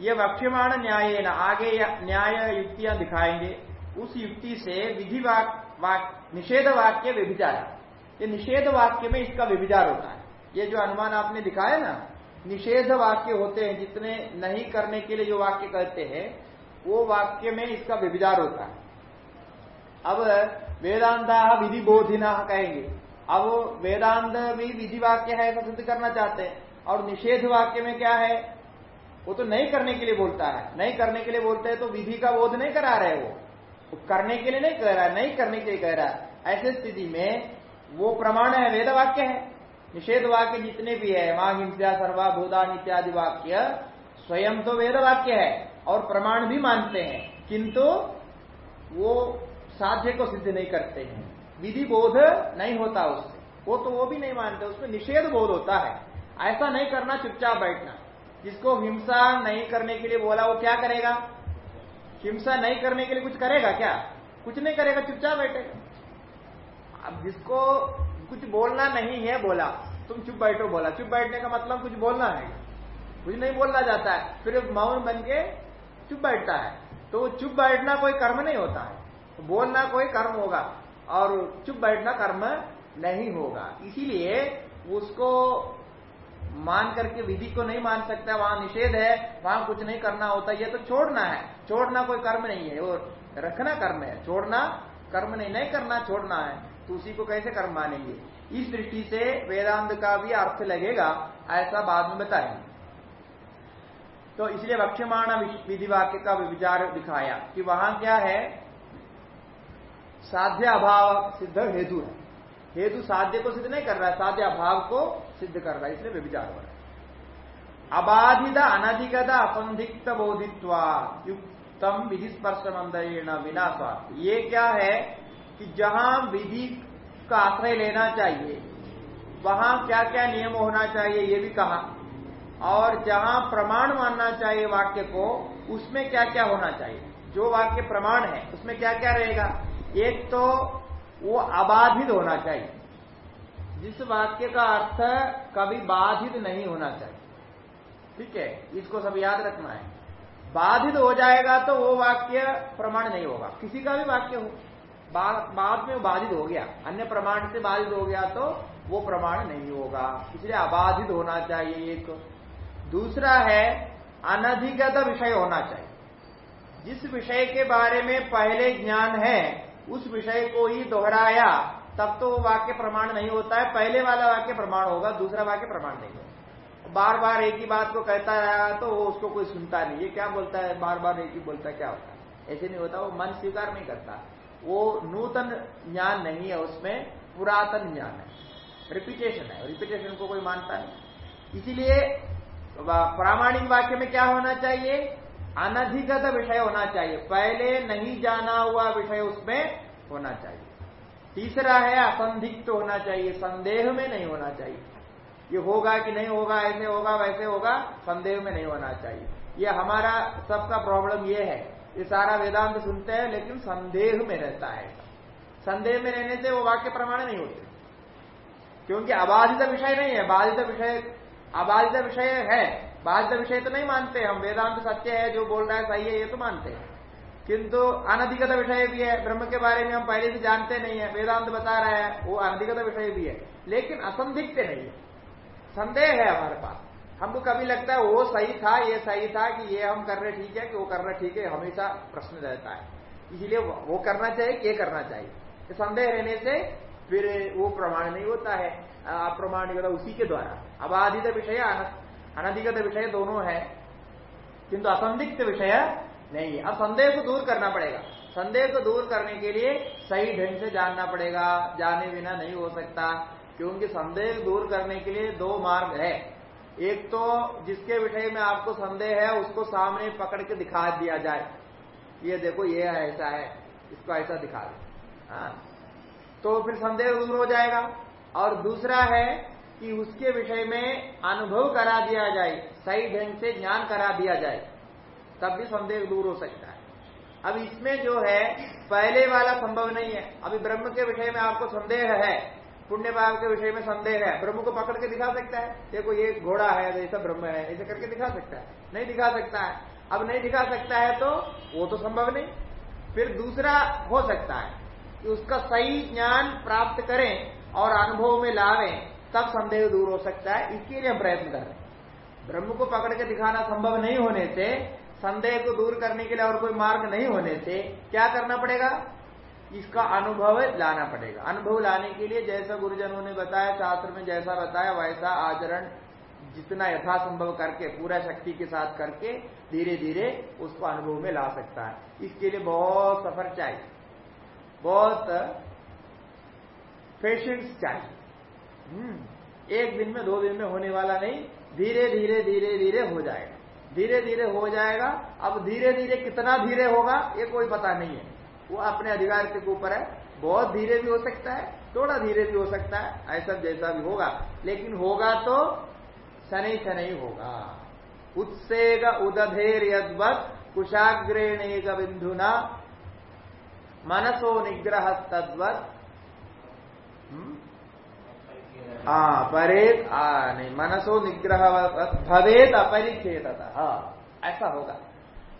ये वक्ष्यमाण न्याय आगे न्याय युक्तियाँ दिखाएँगे। उस युक्ति से विधि वाक, वाक निषेध वाक्य व्यभिचारा ये निषेध वाक्य में इसका व्यभिचार होता है। ये जो अनुमान आपने दिखाया ना निषेध वाक्य होते हैं जितने नहीं करने के लिए जो वाक्य कहते हैं वो वाक्य में इसका व्यविचार होता है। अब वेदांता विधि बोधिना कहेंगे। अब वेदांत भी विधि वाक्य है ऐसा सिद्ध करना चाहते हैं। और निषेध वाक्य में क्या है? वो तो नहीं करने के लिए बोलता है। नहीं करने के लिए बोलते हैं तो विधि का बोध नहीं करा रहे वो। वो करने के लिए नहीं कह रहा, नहीं करने के लिए कह रहा। ऐसे स्थिति में वो प्रमाण है, वेद वाक्य है। निषेध वाक्य जितने भी है माँ हिंसा सर्वा भूदान इत्यादि वाक्य, स्वयं तो वेद वाक्य है और प्रमाण भी मानते हैं, किंतु वो साध्य को सिद्ध नहीं करते हैं। विधि बोध नहीं होता उससे। वो तो वो भी नहीं मानते, उसमें निषेध बोध होता है। ऐसा नहीं करना, चुपचाप बैठना। जिसको हिंसा नहीं करने के लिए बोला, वो क्या करेगा? हिंसा नहीं करने के लिए कुछ करेगा क्या? कुछ नहीं करेगा, चुपचाप बैठेगा। अब जिसको कुछ बोलना नहीं है, बोला, तुम चुप बैठो, बोला। चुप बैठने का मतलब कुछ बोलना है। कुछ नहीं बोलना जाता है। फिर मौन बन के चुप बैठता है। तो चुप बैठना कोई कर्म नहीं होता है। तो बोलना कोई कर्म होगा और चुप बैठना कर्म नहीं होगा। इसीलिए उसको मान करके विधि को नहीं मान सकता, वहाँ निषेध है, वहाँ कुछ नहीं करना होता, ये तो छोड़ना है। छोड़ना कोई कर्म नहीं है, और रखना कर्म है। छोड़ना, कर्म नहीं नहीं करना, छोड़ना है। तो उसी को कैसे कर्म मानेंगे? इस दृष्टि से वेदांत का भी अर्थ लगेगा, ऐसा बाद में बताएँगे। तो इसलिए वक्ष्यमाण विधि वाक्य का विचार दिखाया कि वहाँ क्या है? साध्य अभाव सिद्ध हेतु है। हेतु साध्य को सिद्ध नहीं कर रहा है, साध्य अभाव को सिद्ध कर रहा है, इसलिए व्यभिचार हो रहा है। अबाधित अनधिगत असंदिग्ध बोधित्वा, युक्तम विधि स्पर्श मंदरेण स्वार्थ ये क्या है कि जहाँ विधि का आश्रय लेना चाहिए, वहाँ क्या क्या नियम होना चाहिए, ये भी कहा। और जहाँ प्रमाण मानना चाहिए वाक्य को, उसमें क्या क्या होना चाहिए? जो वाक्य प्रमाण है, उसमें क्या क्या रहेगा? एक तो वो अबाधित होना चाहिए। जिस वाक्य का अर्थ कभी बाधित नहीं होना चाहिए। ठीक है? इसको सब याद रखना है। बाधित हो जाएगा तो वो वाक्य प्रमाण नहीं होगा। किसी का भी वाक्य हो। बाद में बाधित हो गया। अन्य प्रमाण से बाधित हो गया तो वो प्रमाण नहीं होगा। इसलिए अबाधित होना चाहिए एक। दूसरा है, अनधिगत विषय होना चाहिए। जिस विषय के बारे में पहले ज्ञान है, उस विषय को ही दोहराया तब तो वाक्य प्रमाण नहीं होता है। पहले वाला वाक्य प्रमाण होगा, दूसरा वाक्य प्रमाण नहीं होगा। बार बार एक ही बात को कहता रहा तो वो उसको कोई सुनता नहीं। ये क्या बोलता है? बार बार एक ही बोलता क्या होता है? ऐसे नहीं होता, वो मन स्वीकार नहीं करता। वो नूतन ज्ञान नहीं है उसमें, पुरातन ज्ञान है। रिपीटेशन है रिपीटेशन को कोई मानता नहीं। इसीलिए प्रामाणिक वाक्य में क्या होना चाहिए? अनधिगत विषय होना चाहिए। पहले नहीं जाना हुआ विषय उसमें होना चाहिए। तीसरा है असंदिग्ध होना चाहिए, संदेह में नहीं होना चाहिए। ये होगा कि नहीं होगा, ऐसे होगा, वैसे होगा, संदेह में नहीं होना चाहिए। ये हमारा सबका प्रॉब्लम ये है। ये सारा वेदांत सुनते हैं, लेकिन संदेह में रहता है। संदेह में रहने से वो वाक्य प्रमाण नहीं होते। क्योंकि अबाधित विषय नहीं है, बाधित विषय, अबाधित विषय है। बाधित विषय तो नहीं मानते हम, वेदांत सत्य है, जो बोल रहा है सही है, ये तो मानते हैं। किंतु अनधिगत विषय भी है। ब्रह्म के बारे में हम पहले से जानते नहीं है। वेदांत बता रहा है, वो अनधिगत विषय भी है। लेकिन असंदिग्ध नहीं है। संदेह है हमारे पास। हमको कभी लगता है, वो सही था, ये सही था कि ये हम कर रहे ठीक है, कि वो कर रहे ठीक है। हमेशा प्रश्न रहता है। इसीलिए वो करना चाहिए, ये करना चाहिए। संदेह रहने से फिर वो प्रमाण नहीं होता है। अप्रमाणिकता उसी के द्वारा। अबाधित विषय अनधिगत विषय दोनों है। किंतु असंदिग्ध विषय नहीं, अब संदेह को दूर करना पड़ेगा। संदेह को दूर करने के लिए सही ढंग से जानना पड़ेगा। जाने बिना नहीं हो सकता, क्योंकि संदेह दूर करने के लिए दो मार्ग है। एक तो जिसके विषय में आपको संदेह है, उसको सामने पकड़ के दिखा दिया जाए। ये देखो, ये ऐसा है, इसको ऐसा दिखा दे। हाँ। तो फिर संदेह दूर हो जाएगा। और दूसरा है कि उसके विषय में अनुभव करा दिया जाए, सही ढंग से ज्ञान करा दिया जाए। तब भी संदेह दूर हो सकता है। अब इसमें जो है, पहले वाला संभव नहीं है। अभी ब्रह्म के विषय में आपको संदेह है पुण्य पाप के विषय में संदेह है। ब्रह्म को पकड़ के दिखा सकता है, देखो ये घोड़ा है ऐसा ब्रह्म है, ऐसे करके दिखा सकता है। नहीं दिखा सकता है। अब नहीं दिखा सकता है तो वो तो संभव नहीं। फिर दूसरा हो सकता है कि उसका सही ज्ञान प्राप्त करें और अनुभव में लावें, तब संदेह दूर हो सकता है। इसके लिए हम प्रयत्न कर रहे हैं। ब्रह्म को पकड़ के दिखाना संभव नहीं होने से संदेह को दूर करने के लिए और कोई मार्ग नहीं होने से क्या करना पड़ेगा? इसका अनुभव लाना पड़ेगा। अनुभव लाने के लिए जैसा गुरुजनों ने बताया, शास्त्र में जैसा बताया, वैसा आचरण जितना यथासंभव करके, पूरा शक्ति के साथ करके धीरे धीरे उसको अनुभव में ला सकता है। इसके लिए बहुत सफ़र चाहिए। बहुत पेशेंस चाहिए। हम्म। एक दिन में, दो दिन में होने वाला नहीं धीरे धीरे धीरे धीरे हो जाएगा। धीरे धीरे हो जाएगा। अब धीरे धीरे कितना धीरे होगा, ये कोई पता नहीं है। वो अपने अधिकार के ऊपर है। बहुत धीरे भी हो सकता है, थोड़ा धीरे भी हो सकता है, ऐसा जैसा भी होगा। लेकिन होगा तो शनि शनि होगा। उत्सेग उदधेर यदवत कुशाग्रेण बिंदुना मनसो निग्रह तद्वत हाँ परेत, आ, नहीं, मनसो निग्रह भवेद अपरिच्छेद ऐसा होगा।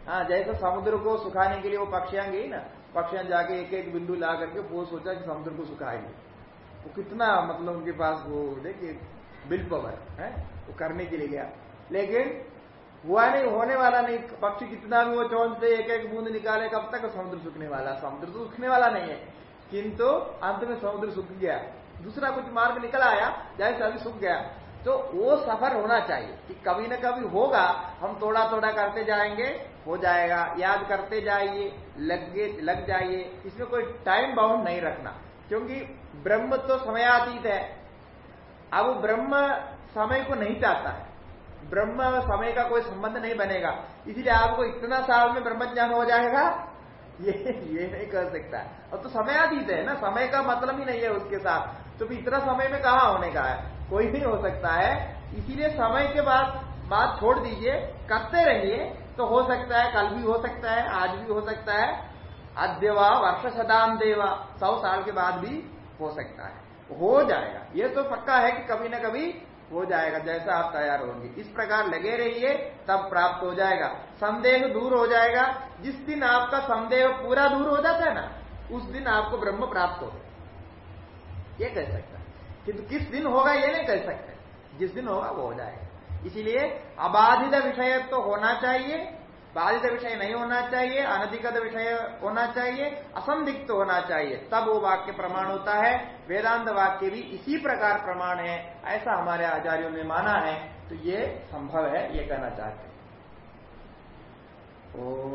हाँ जैसे समुद्र को सुखाने के लिए वो पक्षियाँ गई ना, पक्षियाँ जाके एक एक बिंदु ला करके वो सोचा कि समुद्र को सुखाएँगे। वो कितना मतलब उनके पास वो, देखिए, बिल पवर, है? वो करने के लिए गया। लेकिन हुआ नहीं, होने वाला नहीं। पक्षी कितना भी वो चौंध एक एक बूंद निकाले, कब तक समुद्र सूखने वाला? समुद्र तो सूखने वाला नहीं है। किंतु अंत में समुद्र सूख गया। दूसरा कुछ मार्ग निकल आया जैसे अभी सूख गया। तो वो सफ़र होना चाहिए कि कभी न कभी होगा, हम थोड़ा थोड़ा करते जाएँगे, हो जाएगा। याद करते जाइए, लग लग जाइए। इसमें कोई टाइम बाउंड नहीं रखना। क्योंकि ब्रह्म तो समयातीत है। अब ब्रह्म समय को नहीं चाहता है। ब्रह्म समय का कोई संबंध नहीं बनेगा। इसलिए आपको इतना साल में ब्रह्म ज्ञान हो जाएगा, ये ये नहीं कर सकता। अब तो समय समयातीत है ना, समय का मतलब ही नहीं है उसके साथ। तो फिर इतना समय में कहा होने का है? कोई नहीं हो सकता है। इसीलिए समय के बाद बात छोड़ दीजिए। करते रहिए तो हो सकता है, कल भी हो सकता है, आज भी हो सकता है। अद्यवा वर्ष सदाम देवा, सौ साल के बाद भी हो सकता है। हो जाएगा। ये तो पक्का है कि कभी ना कभी हो जाएगा, जैसा आप तैयार होंगे। इस प्रकार लगे रहिए, तब प्राप्त हो जाएगा। संदेह दूर हो जाएगा। जिस दिन आपका संदेह पूरा दूर हो जाता है ना, उस दिन आपको ब्रह्म प्राप्त हो ये कह सकता है किंतु किस दिन होगा ये नहीं कह सकते। जिस दिन होगा वो हो जाएगा। इसीलिए अबाधित विषय तो होना चाहिए, बाधित विषय नहीं होना चाहिए अनधिगत विषय होना चाहिए असंदिग्ध तो होना चाहिए, तब वो वाक्य प्रमाण होता है। वेदांत वाक्य भी इसी प्रकार प्रमाण है, ऐसा हमारे आचार्यों ने माना है। तो ये संभव है, ये कहना चाहते हैं। ओ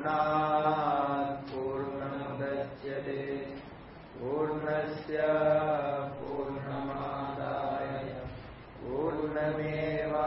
पूर्णात् पूर्णमुदच्यते। पूर्णस्य पूर्णमादाय। पूर्णमेवा